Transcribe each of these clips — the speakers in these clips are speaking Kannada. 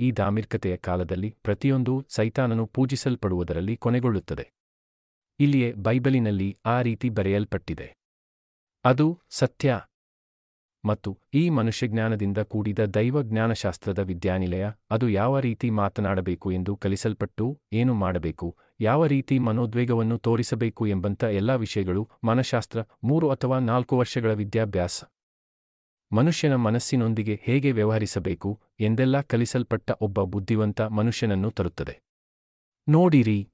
ಈ ಧಾರ್ಮಿಕತೆಯ ಕಾಲದಲ್ಲಿ ಪ್ರತಿಯೊಂದು ಸೈತಾನನು ಪೂಜಿಸಲ್ಪಡುವುದರಲ್ಲಿ ಕೊನೆಗೊಳ್ಳುತ್ತದೆ. ಇಲ್ಲಿಯೇ ಬೈಬಲಿನಲ್ಲಿ ಆ ರೀತಿ ಬರೆಯಲ್ಪಟ್ಟಿದೆ. ಅದು ಸತ್ಯ. ಮತ್ತು ಈ ಮನುಷ್ಯಜ್ಞಾನದಿಂದ ಕೂಡಿದ ದೈವಜ್ಞಾನಶಾಸ್ತ್ರದ ವಿದ್ಯಾನಿಲಯ, ಅದು ಯಾವ ರೀತಿ ಮಾತನಾಡಬೇಕು ಎಂದು ಕಲಿಸಲ್ಪಟ್ಟು ಏನು ಮಾಡಬೇಕು, ಯಾವ ರೀತಿ ಮನೋದ್ವೇಗವನ್ನು ತೋರಿಸಬೇಕು ಎಂಬಂಥ ಎಲ್ಲ ವಿಷಯಗಳು ಮನಶಾಸ್ತ್ರ ಮೂರು ಅಥವಾ ನಾಲ್ಕು ವರ್ಷಗಳ ವಿದ್ಯಾಭ್ಯಾಸ. ಮನುಷ್ಯನ ಮನಸ್ಸಿನೊಂದಿಗೆ ಹೇಗೆ ವ್ಯವಹರಿಸಬೇಕು ಎಂದೆಲ್ಲ ಕಲಿಸಲ್ಪಟ್ಟ ಒಬ್ಬ ಬುದ್ಧಿವಂತ ಮನುಷ್ಯನನ್ನು ತರುತ್ತದೆ. ನೋಡಿರಿ.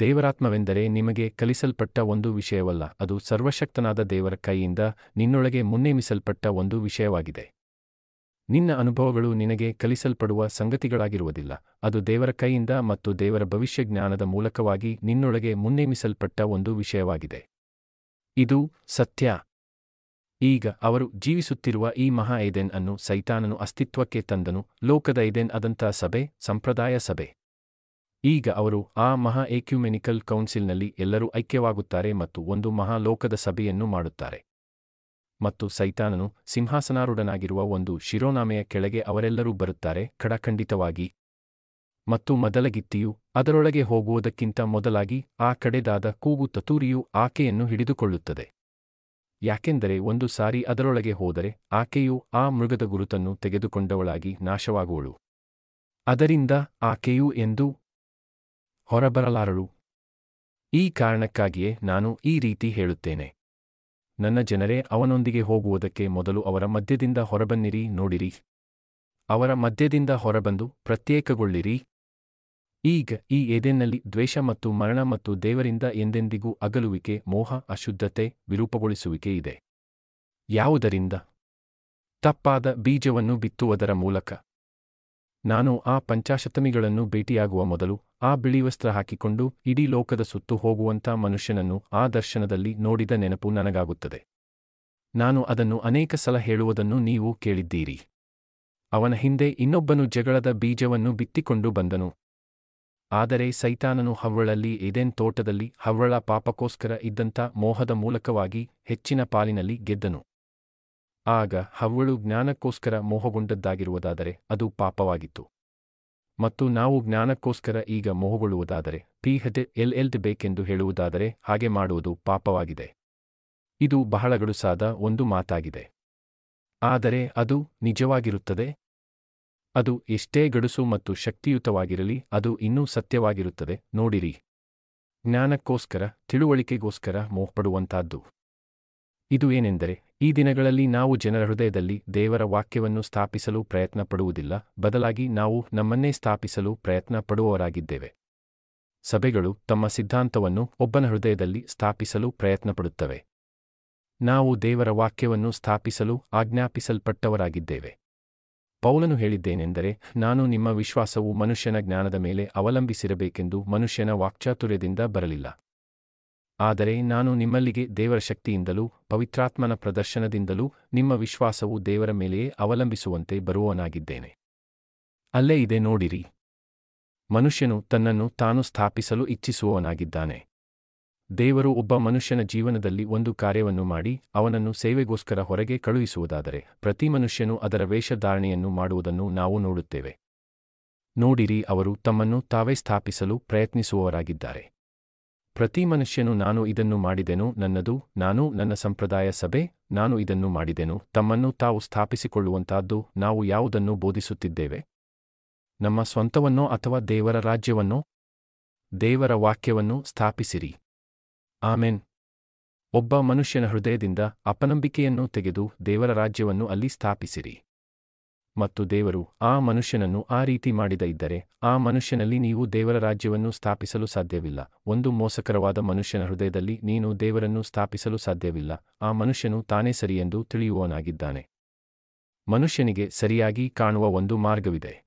ದೇವರಾತ್ಮವೆಂದರೆ ನಿಮಗೆ ಕಲಿಸಲ್ಪಟ್ಟ ಒಂದು ವಿಷಯವಲ್ಲ, ಅದು ಸರ್ವಶಕ್ತನಾದ ದೇವರ ಕೈಯಿಂದ ನಿನ್ನೊಳಗೆ ಮುನ್ನೇಮಿಸಲ್ಪಟ್ಟ ಒಂದು ವಿಷಯವಾಗಿದೆ. ನಿನ್ನ ಅನುಭವಗಳು ನಿನಗೆ ಕಲಿಸಲ್ಪಡುವ ಸಂಗತಿಗಳಾಗಿರುವುದಿಲ್ಲ, ಅದು ದೇವರ ಕೈಯಿಂದ ಮತ್ತು ದೇವರ ಭವಿಷ್ಯ ಜ್ಞಾನದ ಮೂಲಕವಾಗಿ ನಿನ್ನೊಳಗೆ ಮುನ್ನೇಮಿಸಲ್ಪಟ್ಟ ಒಂದು ವಿಷಯವಾಗಿದೆ. ಇದು ಸತ್ಯ. ಈಗ ಅವರು ಜೀವಿಸುತ್ತಿರುವ ಈ ಮಹಾ ಏದೆನ್ ಅನ್ನು ಸೈತಾನನು ಅಸ್ತಿತ್ವಕ್ಕೆ ತಂದನು, ಲೋಕದ ಏದೆನ್ ಅದಂಥ ಸಭೆ, ಸಂಪ್ರದಾಯ ಸಭೆ. ಈಗ ಅವರು ಆ ಮಹಾ ಏಕ್ಯುಮೆನಿಕಲ್ ಕೌನ್ಸಿಲ್ನಲ್ಲಿ ಎಲ್ಲರೂ ಐಕ್ಯವಾಗುತ್ತಾರೆ ಮತ್ತು ಒಂದು ಮಹಾ ಲೋಕದ ಸಭೆಯನ್ನು ಮಾಡುತ್ತಾರೆ. ಮತ್ತು ಸೈತಾನನು ಸಿಂಹಾಸನಾರೂಢನಾಗಿರುವ ಒಂದು ಶಿರೋನಾಮೆಯ ಕೆಳಗೆ ಅವರೆಲ್ಲರೂ ಬರುತ್ತಾರೆ, ಖಡಖಂಡಿತವಾಗಿ. ಮತ್ತು ಮೊದಲಗಿತ್ತಿಯು ಅದರೊಳಗೆ ಹೋಗುವುದಕ್ಕಿಂತ ಮೊದಲಾಗಿ ಆ ಕಡೆದಾದ ಕೂಗು ತತೂರಿಯು ಆಕೆಯನ್ನು ಹಿಡಿದುಕೊಳ್ಳುತ್ತದೆ. ಯಾಕೆಂದರೆ ಒಂದು ಸಾರಿ ಅದರೊಳಗೆ ಹೋದರೆ ಆಕೆಯು ಆ ಮೃಗದ ಗುರುತನ್ನು ತೆಗೆದುಕೊಂಡವಳಾಗಿ ನಾಶವಾಗುವಳು. ಅದರಿಂದ ಆಕೆಯು ಎಂದು ಹೊರಬರಲಾರಳು. ಈ ಕಾರಣಕ್ಕಾಗಿಯೇ ನಾನು ಈ ರೀತಿ ಹೇಳುತ್ತೇನೆ. ನನ್ನ ಜನರೇ, ಅವನೊಂದಿಗೆ ಹೋಗುವುದಕ್ಕೆ ಮೊದಲು ಅವರ ಮಧ್ಯದಿಂದ ಹೊರಬನ್ನಿರಿ, ನೋಡಿರಿ. ಅವರ ಮಧ್ಯದಿಂದ ಹೊರಬಂದು ಪ್ರತ್ಯೇಕಗೊಳ್ಳಿರಿ. ಈಗ ಈ ಎದೆನಲ್ಲಿ ದ್ವೇಷ ಮತ್ತು ಮರಣ ಮತ್ತು ದೇವರಿಂದ ಎಂದೆಂದಿಗೂ ಅಗಲುವಿಕೆ, ಮೋಹ, ಅಶುದ್ಧತೆ ವಿರೂಪಗೊಳಿಸುವಿಕೆ ಇದೆ. ಯಾವುದರಿಂದ? ತಪ್ಪಾದ ಬೀಜವನ್ನು ಬಿತ್ತುವುದರ ಮೂಲಕ. ನಾನು ಆ ಪಂಚಾಶತಮಿಗಳನ್ನು ಭೇಟಿಯಾಗುವ ಮೊದಲು ಆ ಬಿಳಿ ವಸ್ತ್ರ ಹಾಕಿಕೊಂಡು ಇಡೀ ಲೋಕದ ಸುತ್ತು ಹೋಗುವಂಥ ಮನುಷ್ಯನನ್ನು ಆ ದರ್ಶನದಲ್ಲಿ ನೋಡಿದ ನೆನಪು ನನಗಾಗುತ್ತದೆ. ನಾನು ಅದನ್ನು ಅನೇಕ ಸಲ ಹೇಳುವುದನ್ನು ನೀವು ಕೇಳಿದ್ದೀರಿ. ಅವನ ಹಿಂದೆ ಇನ್ನೊಬ್ಬನು ಜಗಳದ ಬೀಜವನ್ನು ಬಿತ್ತಿಕೊಂಡು ಬಂದನು. ಆದರೆ ಸೈತಾನನು ಹವ್ವಳಲ್ಲಿ ಏದೆನ್ ತೋಟದಲ್ಲಿ ಹವ್ವಳ ಪಾಪಕ್ಕೋಸ್ಕರ ಇದ್ದಂಥ ಮೋಹದ ಮೂಲಕವಾಗಿ ಹೆಚ್ಚಿನ ಪಾಲಿನಲ್ಲಿ ಗೆದ್ದನು. ಆಗ ಹವ್ವಳು ಜ್ಞಾನಕ್ಕೋಸ್ಕರ ಮೋಹಗೊಂಡದ್ದಾಗಿರುವುದಾದರೆ ಅದು ಪಾಪವಾಗಿತ್ತು. ಮತ್ತು ನಾವು ಜ್ಞಾನಕ್ಕೋಸ್ಕರ ಈಗ ಮೋಹಗೊಳ್ಳುವುದಾದರೆ P H D L L D ಬೇಕೆಂದು ಹೇಳುವುದಾದರೆ ಹಾಗೆ ಮಾಡುವುದು ಪಾಪವಾಗಿದೆ. ಇದು ಬಹಳ ಗಡುಸಾದ ಒಂದು ಮಾತಾಗಿದೆ. ಆದರೆ ಅದು ನಿಜವಾಗಿರುತ್ತದೆ? ಅದು ಎಷ್ಟೇ ಗಡುಸು ಮತ್ತು ಶಕ್ತಿಯುತವಾಗಿರಲಿ, ಅದು ಇನ್ನೂ ಸತ್ಯವಾಗಿರುತ್ತದೆ. ನೋಡಿರಿ. ಜ್ಞಾನಕ್ಕೋಸ್ಕರ, ತಿಳುವಳಿಕೆಗೋಸ್ಕರ ಮೋಹಪಡುವಂತಾದ್ದು ಇದು ಏನೆಂದರೆ, ಈ ದಿನಗಳಲ್ಲಿ ನಾವು ಜನರ ಹೃದಯದಲ್ಲಿ ದೇವರ ವಾಕ್ಯವನ್ನು ಸ್ಥಾಪಿಸಲು ಪ್ರಯತ್ನ ಪಡುವುದಿಲ್ಲ ಬದಲಾಗಿ ನಾವು ನಮ್ಮನ್ನೇ ಸ್ಥಾಪಿಸಲು ಪ್ರಯತ್ನ ಪಡುವವರಾಗಿದ್ದೇವೆ ಸಭೆಗಳು ತಮ್ಮ ಸಿದ್ಧಾಂತವನ್ನು ಒಬ್ಬನ ಹೃದಯದಲ್ಲಿ ಸ್ಥಾಪಿಸಲು ಪ್ರಯತ್ನಪಡುತ್ತವೆ. ನಾವು ದೇವರ ವಾಕ್ಯವನ್ನು ಸ್ಥಾಪಿಸಲು ಆಜ್ಞಾಪಿಸಲ್ಪಟ್ಟವರಾಗಿದ್ದೇವೆ. ಪೌಲನು ಹೇಳಿದ್ದೇನೆಂದರೆ, ನಾನು ನಿಮ್ಮ ವಿಶ್ವಾಸವು ಮನುಷ್ಯನ ಜ್ಞಾನದ ಮೇಲೆ ಅವಲಂಬಿಸಿರಬೇಕೆಂದು ಮನುಷ್ಯನ ವಾಕ್ಚಾತುರ್ಯದಿಂದ ಬರಲಿಲ್ಲ. ಆದರೆ ನಾನು ನಿಮ್ಮಲ್ಲಿಗೆ ದೇವರ ಶಕ್ತಿಯಿಂದಲೂ, ಪವಿತ್ರಾತ್ಮನ ಪ್ರದರ್ಶನದಿಂದಲೂ ನಿಮ್ಮ ವಿಶ್ವಾಸವು ದೇವರ ಮೇಲೆಯೇ ಅವಲಂಬಿಸುವಂತೆ ಬರುವವನಾಗಿದ್ದೇನೆ ಅಲ್ಲೇ ಇದೆ ನೋಡಿರಿ. ಮನುಷ್ಯನು ತನ್ನನ್ನು ತಾನು ಸ್ಥಾಪಿಸಲು ಇಚ್ಛಿಸುವವನಾಗಿದ್ದಾನೆ. ದೇವರು ಒಬ್ಬ ಮನುಷ್ಯನ ಜೀವನದಲ್ಲಿ ಒಂದು ಕಾರ್ಯವನ್ನು ಮಾಡಿ ಅವನನ್ನು ಸೇವೆಗೋಸ್ಕರ ಹೊರಗೆ ಕಳುಹಿಸುವುದಾದರೆ ಪ್ರತಿ ಮನುಷ್ಯನು ಅದರ ವೇಷಧಾರಣೆಯನ್ನು ಮಾಡುವುದನ್ನು ನಾವು ನೋಡುತ್ತೇವೆ. ನೋಡಿರಿ, ಅವರು ತಮ್ಮನ್ನು ತಾವೇ ಸ್ಥಾಪಿಸಲು ಪ್ರಯತ್ನಿಸುವವರಾಗಿದ್ದಾರೆ. ಪ್ರತಿ ಮನುಷ್ಯನು ನಾನು ಇದನ್ನು ಮಾಡಿದೆನು, ನನ್ನದು, ನಾನು ನನ್ನ ಸಂಪ್ರದಾಯ ಸಭೆ, ನಾನು ಇದನ್ನು ಮಾಡಿದೆನು, ತಮ್ಮನ್ನು ತಾವು ಸ್ಥಾಪಿಸಿಕೊಳ್ಳುವಂತಹದ್ದು ನಾವು ಯಾವುದನ್ನು ಬೋಧಿಸುತ್ತಿದ್ದೇವೆ? ನಮ್ಮ ಸ್ವಂತವನ್ನೋ ಅಥವಾ ದೇವರ ರಾಜ್ಯವನ್ನೋ? ದೇವರ ವಾಕ್ಯವನ್ನು ಸ್ಥಾಪಿಸಿರಿ. ಆಮೆನ್. ಒಬ್ಬ ಮನುಷ್ಯನ ಹೃದಯದಿಂದ ಅಪನಂಬಿಕೆಯನ್ನು ತೆಗೆದು ದೇವರ ರಾಜ್ಯವನ್ನು ಅಲ್ಲಿ ಸ್ಥಾಪಿಸಿರಿ. ಮತ್ತು ದೇವರು ಆ ಮನುಷ್ಯನನ್ನು ಆ ರೀತಿ ಮಾಡಿದ ಇದ್ದರೆ, ಆ ಮನುಷ್ಯನಲ್ಲಿ ನೀವು ದೇವರ ರಾಜ್ಯವನ್ನು ಸ್ಥಾಪಿಸಲು ಸಾಧ್ಯವಿಲ್ಲ. ಒಂದು ಮೋಸಕರವಾದ ಮನುಷ್ಯನ ಹೃದಯದಲ್ಲಿ ನೀನು ದೇವರನ್ನು ಸ್ಥಾಪಿಸಲು ಸಾಧ್ಯವಿಲ್ಲ. ಆ ಮನುಷ್ಯನು ತಾನೇ ಸರಿಯೆಂದು ತಿಳಿಯುವವನಾಗಿದ್ದಾನೆ. ಮನುಷ್ಯನಿಗೆ ಸರಿಯಾಗಿ ಕಾಣುವ ಒಂದು ಮಾರ್ಗವಿದೆ.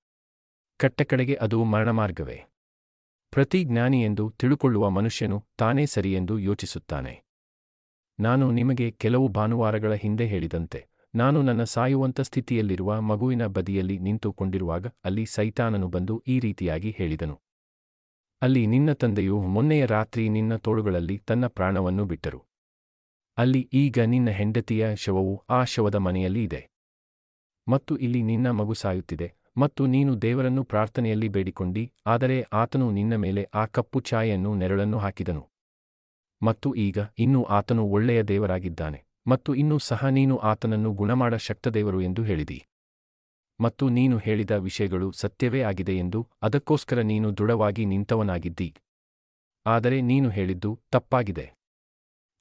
ಕಟ್ಟಕಡೆಗೆ ಅದು ಮರಣಮಾರ್ಗವೇ. ಪ್ರತಿ ಜ್ಞಾನಿಯೆಂದು ತಿಳುಕೊಳ್ಳುವ ಮನುಷ್ಯನು ತಾನೇ ಸರಿಯೆಂದು ಯೋಚಿಸುತ್ತಾನೆ. ನಾನು ನಿಮಗೆ ಕೆಲವು ಭಾನುವಾರಗಳ ಹಿಂದೆ ಹೇಳಿದಂತೆ, ನಾನು ನನ್ನ ಸಾಯುವಂತ ಸ್ಥಿತಿಯಲ್ಲಿರುವ ಮಗುವಿನ ಬದಿಯಲ್ಲಿ ನಿಂತುಕೊಂಡಿರುವಾಗ ಅಲ್ಲಿ ಸೈತಾನನು ಬಂದು ಈ ರೀತಿಯಾಗಿ ಹೇಳಿದನು. ಅಲ್ಲಿ ನಿನ್ನ ತಂದೆಯು ಮೊನ್ನೆಯ ರಾತ್ರಿ ನಿನ್ನ ತೋಳುಗಳಲ್ಲಿ ತನ್ನ ಪ್ರಾಣವನ್ನು ಬಿಟ್ಟರು. ಅಲ್ಲಿ ಈಗ ನಿನ್ನ ಹೆಂಡತಿಯ ಶವವು ಆ ಶವದ ಮನೆಯಲ್ಲಿ ಇದೆ. ಮತ್ತು ಇಲ್ಲಿ ನಿನ್ನ ಮಗು ಸಾಯುತ್ತಿದೆ. ಮತ್ತು ನೀನು ದೇವರನ್ನು ಪ್ರಾರ್ಥನೆಯಲ್ಲಿ ಬೇಡಿಕೊಂಡಿ, ಆದರೆ ಆತನು ನಿನ್ನ ಮೇಲೆ ಆ ಕಪ್ಪು ಛಾಯೆಯನ್ನು ನೆರಳನ್ನು ಹಾಕಿದನು. ಮತ್ತು ಈಗ ಇನ್ನೂ ಆತನು ಒಳ್ಳೆಯ ದೇವರಾಗಿದ್ದಾನೆ, ಮತ್ತು ಇನ್ನೂ ಸಹ ನೀನು ಆತನನ್ನು ಗುಣಮಾಡ ಶಕ್ತದೇವರು ಎಂದು ಹೇಳಿದಿ. ಮತ್ತು ನೀನು ಹೇಳಿದ ವಿಷಯಗಳು ಸತ್ಯವೇ ಆಗಿದೆ ಎಂದು ಅದಕ್ಕೋಸ್ಕರ ನೀನು ದೃಢವಾಗಿ ನಿಂತವನಾಗಿದ್ದಿ. ಆದರೆ ನೀನು ಹೇಳಿದ್ದು ತಪ್ಪಾಗಿದೆ.